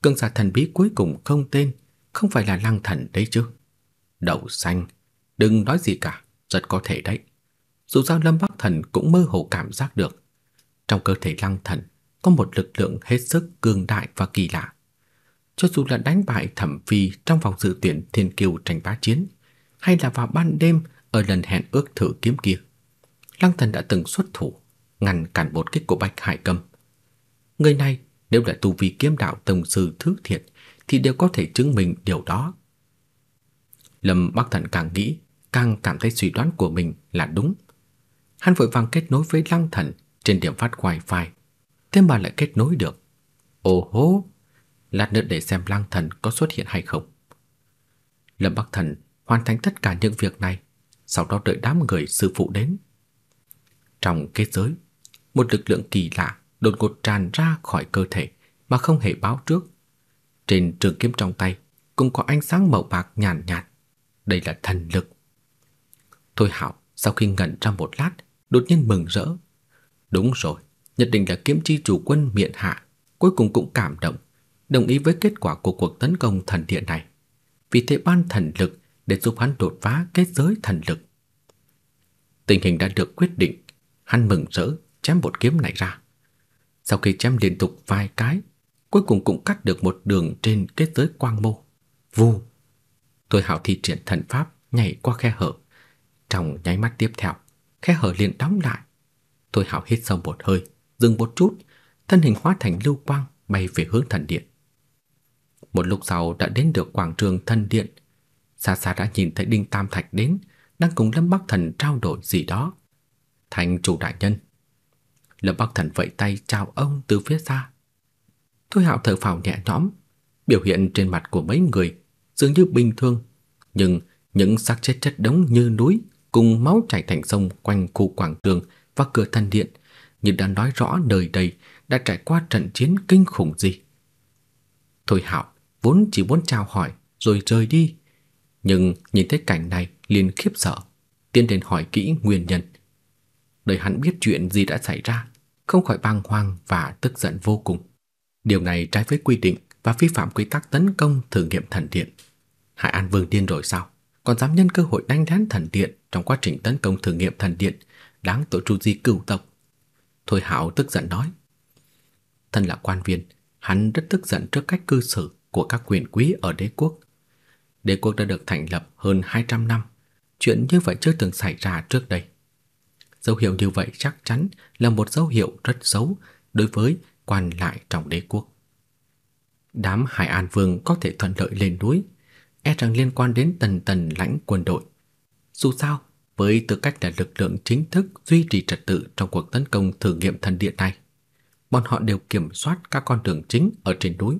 Cương giả thần bí cuối cùng không tên, không phải là lăng thần đấy chứ. Đậu xanh, đừng nói gì cả, rất có thể đấy. Dù sao Lâm Bắc Thần cũng mơ hồ cảm giác được. Trong cơ thể lăng thần có một lực lượng hết sức cường đại và kỳ lạ. Cho dù là đánh bại thẩm phi trong vòng dự tuyển thiên kiều tranh bá chiến, hay là vào ban đêm ở lần hẹn ước thử kiếm kia, Lăng Thần đã từng xuất thủ, ngăn cản một kích của Bạch Hải Cầm. Người này nếu là tu vi kiếm đạo tông sư thứ thiệt thì đều có thể chứng minh điều đó. Lâm Bắc Thần càng nghĩ, càng cảm thấy suy đoán của mình là đúng. Hắn vội vàng kết nối với Lăng Thần trên điểm phát wifi, thế mà lại kết nối được. Ồ hô, lát nữa để xem Lăng Thần có xuất hiện hay không. Lâm Bắc Thần hoàn thành tất cả những việc này, sau đó đợi đám người sư phụ đến. Trong kết giới, một lực lượng kỳ lạ đột ngột tràn ra khỏi cơ thể mà không hề báo trước. Trên trường kiếm trong tay cũng có ánh sáng màu bạc nhàn nhạt, nhạt. Đây là thần lực. Thôi Hạo sau khi ngẩn ra một lát, đột nhiên mừng rỡ. Đúng rồi, nhất định là kiếm chi chủ quân miện hạ, cuối cùng cũng cảm động, đồng ý với kết quả của cuộc tấn công thần điện này. Vì thế ban thần lực để giúp hắn đột phá kết giới thần lực. Tình hình đã được quyết định, hắn mừng rỡ chém một kiếm này ra. Sau khi chém liên tục vài cái, cuối cùng cũng cắt được một đường trên kết giới quang mô. Vù! Tôi hảo thi triển thần pháp nhảy qua khe hở. Trong nháy mắt tiếp theo, khe hở liền đóng lại. Tôi hảo hít sâu một hơi, dừng một chút, thân hình hóa thành lưu quang bay về hướng thần điện. Một lúc sau đã đến được quảng trường thần điện. Xa xa đã nhìn thấy Đinh Tam Thạch đến, đang cùng Lâm Bắc Thần trao đổi gì đó. Thành chủ đại nhân, Lâm Bắc Thần vẫy tay chào ông từ phía xa. Thôi Hạo thở phào nhẹ nhõm, biểu hiện trên mặt của mấy người dường như bình thường, nhưng những xác chết chất đống như núi cùng máu chảy thành sông quanh khu quảng trường và cửa thần điện, như đã nói rõ nơi đây đã trải qua trận chiến kinh khủng gì. Thôi Hạo vốn chỉ muốn chào hỏi rồi rời đi, nhưng nhìn thấy cảnh này liền khiếp sợ, tiến đến hỏi kỹ nguyên nhân. Đời hắn biết chuyện gì đã xảy ra, không khỏi bàng hoàng và tức giận vô cùng. Điều này trái với quy định và vi phạm quy tắc tấn công thử nghiệm thần điện. Hải An Vương điên rồi sao? Còn dám nhân cơ hội đánh đán thần điện trong quá trình tấn công thử nghiệm thần điện, đáng tội tru di cửu tộc. Thôi Hạo tức giận nói. Thân là quan viên, hắn rất tức giận trước cách cư xử của các quyền quý ở đế quốc. Đế quốc đã được thành lập hơn 200 năm, chuyện như vậy chưa từng xảy ra trước đây. Dấu hiệu như vậy chắc chắn là một dấu hiệu rất xấu đối với quan lại trong đế quốc. Đám Hải An Vương có thể thuận lợi lên núi, e rằng liên quan đến tần tần lãnh quân đội. Dù sao, với tư cách là lực lượng chính thức duy trì trật tự trong cuộc tấn công thử nghiệm thần điện này, bọn họ đều kiểm soát các con đường chính ở trên núi.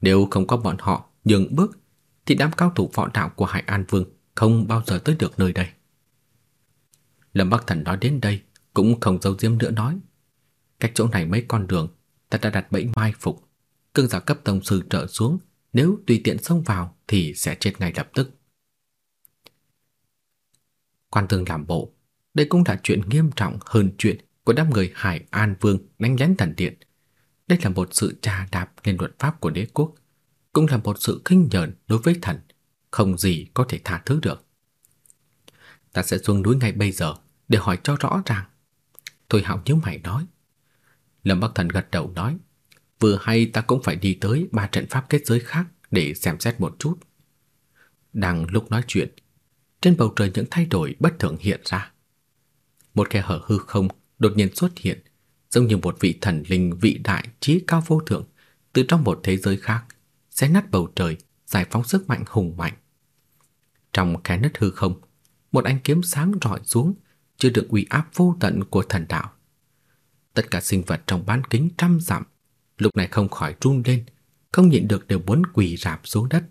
Nếu không có bọn họ nhường bước, thì đám cao thủ võ đạo của Hải An Vương không bao giờ tới được nơi đây. Lâm Bắc Thần nói đến đây cũng không giấu giếm nữa nói. Cách chỗ này mấy con đường, ta đã đặt bẫy mai phục. Cương giả cấp tông sư trở xuống, nếu tùy tiện xông vào thì sẽ chết ngay lập tức. Quan tương làm bộ, đây cũng là chuyện nghiêm trọng hơn chuyện của đám người Hải An Vương đánh lén thần điện. Đây là một sự trà đạp lên luật pháp của đế quốc, cũng là một sự khinh nhờn đối với thần, không gì có thể tha thứ được. Ta sẽ xuống núi ngay bây giờ để hỏi cho rõ ràng. Thôi Hạo nhíu mày nói. Lâm Bắc Thần gật đầu nói, vừa hay ta cũng phải đi tới ba trận pháp kết giới khác để xem xét một chút. Đang lúc nói chuyện, trên bầu trời những thay đổi bất thường hiện ra. Một khe hở hư không đột nhiên xuất hiện, giống như một vị thần linh vị đại trí cao vô thượng từ trong một thế giới khác, xé nát bầu trời, giải phóng sức mạnh hùng mạnh. Trong khe nứt hư không, một ánh kiếm sáng rọi xuống, chưa được uy áp vô tận của thần đạo. Tất cả sinh vật trong bán kính trăm dặm lúc này không khỏi run lên, không nhịn được đều muốn quỳ rạp xuống đất.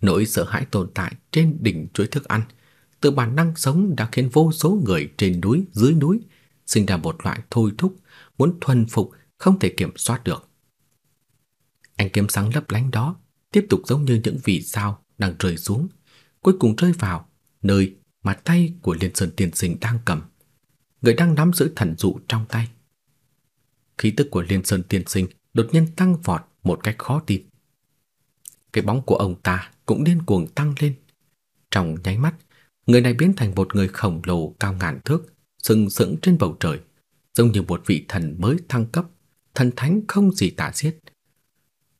Nỗi sợ hãi tồn tại trên đỉnh chuỗi thức ăn, từ bản năng sống đã khiến vô số người trên núi, dưới núi sinh ra một loại thôi thúc, muốn thuần phục không thể kiểm soát được. Ánh kiếm sáng lấp lánh đó tiếp tục giống như những vì sao đang rơi xuống, cuối cùng rơi vào nơi mà tay của Liên Sơn Tiên Sinh đang cầm. Người đang nắm giữ thần dụ trong tay. Khí tức của Liên Sơn Tiên Sinh đột nhiên tăng vọt một cách khó tin. Cái bóng của ông ta cũng điên cuồng tăng lên. Trong nháy mắt, người này biến thành một người khổng lồ cao ngàn thước, sừng sững trên bầu trời, giống như một vị thần mới thăng cấp, thần thánh không gì tả xiết.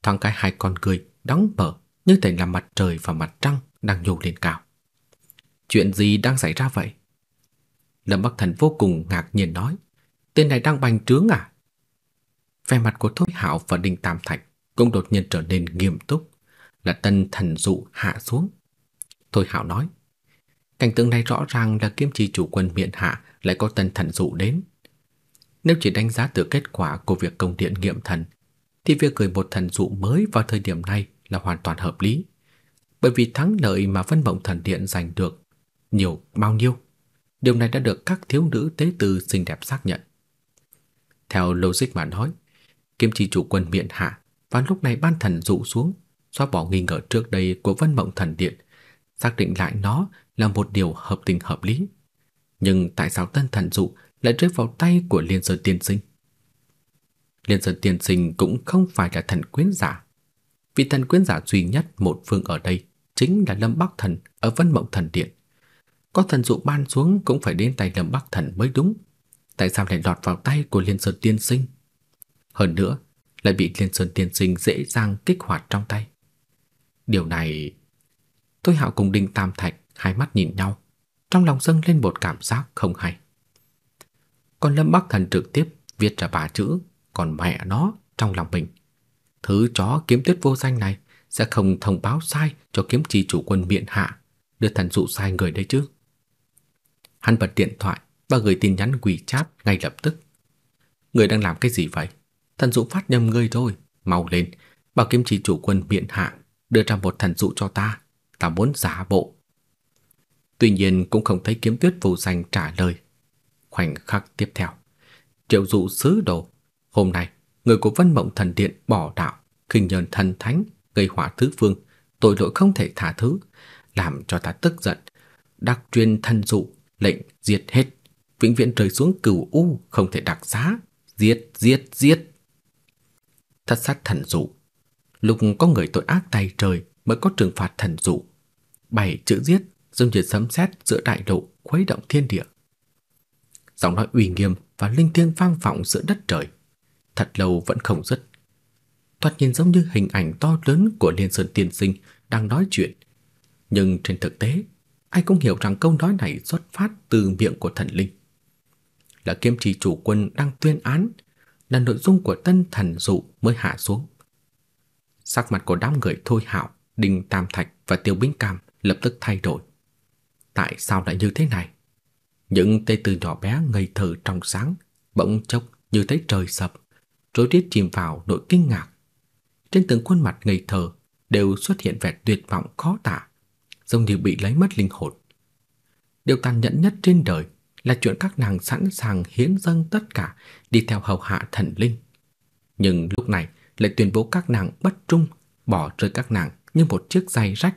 Thoáng cái hai con người đóng mở như thể là mặt trời và mặt trăng đang nhô lên cao. Chuyện gì đang xảy ra vậy? Lâm Bắc Thần vô cùng ngạc nhiên nói, tên này đang bành trướng à? Vẻ mặt của Thôi Hạo và Đinh Tam Thạch cũng đột nhiên trở nên nghiêm túc, là tân thần dụ hạ xuống. Thôi Hạo nói, cảnh tượng này rõ ràng là kiếm chi chủ quân miện hạ lại có tân thần dụ đến. Nếu chỉ đánh giá từ kết quả của việc công điện nghiệm thần, thì việc gửi một thần dụ mới vào thời điểm này là hoàn toàn hợp lý. Bởi vì thắng lợi mà Vân Mộng Thần Điện giành được nhiều bao nhiêu, điều này đã được các thiếu nữ tế tử xinh đẹp xác nhận. Theo logic mà nói, kiếm chi chủ quân miện hạ và lúc này ban thần dụ xuống, xóa bỏ nghi ngờ trước đây của Vân Mộng Thần Điện, xác định lại nó là một điều hợp tình hợp lý. Nhưng tại sao tân thần dụ lại rơi vào tay của Liên Sơ Tiên Sinh? Liên Sơn Tiên Sinh cũng không phải là thần quyến giả. Vị thần quyến giả duy nhất một phương ở đây chính là Lâm Bắc Thần ở Vân Mộng Thần Điện. Có thần dụ ban xuống cũng phải đến tay Lâm Bắc Thần mới đúng. Tại sao lại lọt vào tay của Liên Sơn Tiên Sinh? Hơn nữa, lại bị Liên Sơn Tiên Sinh dễ dàng kích hoạt trong tay. Điều này... Thôi Hạo cùng Đinh Tam Thạch hai mắt nhìn nhau, trong lòng dâng lên một cảm giác không hay. Còn Lâm Bắc Thần trực tiếp viết ra ba chữ, còn mẹ nó trong lòng mình. Thứ chó kiếm tuyết vô danh này sẽ không thông báo sai cho kiếm chi chủ quân miện hạ, đưa thần dụ sai người đấy chứ. Hắn bật điện thoại và gửi tin nhắn quỷ ngay lập tức. Người đang làm cái gì vậy? Thần dụ phát nhầm người rồi, mau lên, bảo kiếm chi chủ quân miện hạ đưa ra một thần dụ cho ta, ta muốn giả bộ. Tuy nhiên cũng không thấy kiếm tuyết vô danh trả lời. Khoảnh khắc tiếp theo, triệu dụ sứ đồ, hôm nay người của Vân Mộng Thần Điện bỏ đạo, khinh nhờn thần thánh, gây họa tứ phương, tội lỗi không thể tha thứ, làm cho ta tức giận, đặc truyền thần dụ, lệnh diệt hết, vĩnh viễn rơi xuống cửu u không thể đặc giá, giết giết giết. Thất sát thần dụ, lúc có người tội ác tay trời mới có trừng phạt thần dụ. Bảy chữ giết dung như sấm sét giữa đại lộ khuấy động thiên địa. Giọng nói uy nghiêm và linh thiêng vang vọng giữa đất trời, thật lâu vẫn không dứt. Thoạt nhìn giống như hình ảnh to lớn của Liên Sơn Tiên Sinh đang nói chuyện, nhưng trên thực tế, ai cũng hiểu rằng câu nói này xuất phát từ miệng của thần linh. Là kiếm trì chủ quân đang tuyên án, là nội dung của tân thần dụ mới hạ xuống. Sắc mặt của đám người Thôi Hạo, Đinh Tam Thạch và Tiêu Bính Cam lập tức thay đổi. Tại sao lại như thế này? Những tê từ nhỏ bé ngây thơ trong sáng, bỗng chốc như thấy trời sập, rối rít chìm vào nỗi kinh ngạc. Trên từng khuôn mặt ngây thơ đều xuất hiện vẻ tuyệt vọng khó tả, giống như bị lấy mất linh hồn. Điều tàn nhẫn nhất trên đời là chuyện các nàng sẵn sàng hiến dâng tất cả đi theo hầu hạ thần linh. Nhưng lúc này lại tuyên bố các nàng bất trung, bỏ rơi các nàng như một chiếc giày rách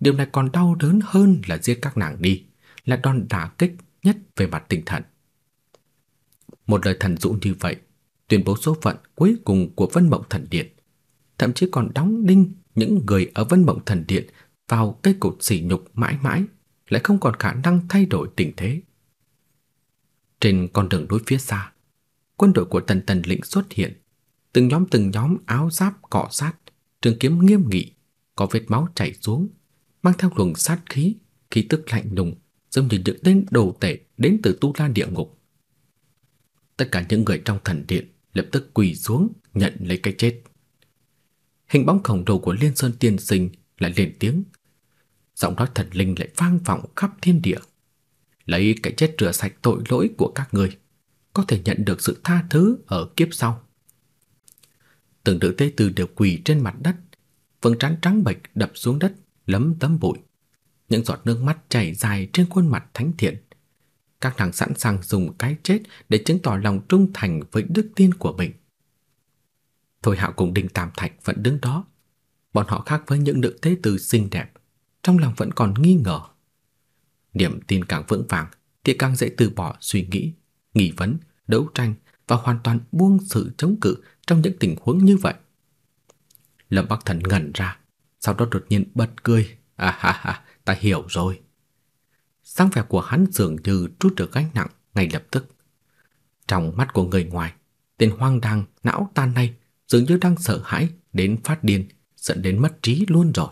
Điều này còn đau đớn hơn là giết các nàng đi, là đòn đả kích nhất về mặt tinh thần. Một lời thần dụ như vậy, tuyên bố số phận cuối cùng của Vân Mộng Thần Điện, thậm chí còn đóng đinh những người ở Vân Mộng Thần Điện vào cây cột sỉ nhục mãi mãi, lại không còn khả năng thay đổi tình thế. Trên con đường đối phía xa, quân đội của Tần Tần Lĩnh xuất hiện, từng nhóm từng nhóm áo giáp cọ sát, trường kiếm nghiêm nghị, có vết máu chảy xuống, mang theo luồng sát khí, khí tức lạnh lùng, giống như những tên đồ tể đến từ tu la địa ngục. Tất cả những người trong thần điện lập tức quỳ xuống nhận lấy cái chết. hình bóng khổng lồ của Liên Sơn Tiên Sinh lại lên tiếng. Giọng nói thần linh lại vang vọng khắp thiên địa. Lấy cái chết rửa sạch tội lỗi của các người, có thể nhận được sự tha thứ ở kiếp sau. Từng nữ tế tử đều quỳ trên mặt đất, vầng trán trắng bệch đập xuống đất, lấm tấm bụi. Những giọt nước mắt chảy dài trên khuôn mặt thánh thiện. Các nàng sẵn sàng dùng cái chết để chứng tỏ lòng trung thành với đức tin của mình. Thôi Hạo cùng Đinh Tam Thạch vẫn đứng đó. Bọn họ khác với những nữ tế tử xinh đẹp, trong lòng vẫn còn nghi ngờ. Niềm tin càng vững vàng thì càng dễ từ bỏ suy nghĩ, nghi vấn, đấu tranh và hoàn toàn buông sự chống cự trong những tình huống như vậy. Lâm Bắc Thần ngẩn ra, sau đó đột nhiên bật cười. "A ha ha, ta hiểu rồi dáng vẻ của hắn dường như trút được gánh nặng ngay lập tức. Trong mắt của người ngoài, tên hoang đang não tan này dường như đang sợ hãi đến phát điên, dẫn đến mất trí luôn rồi.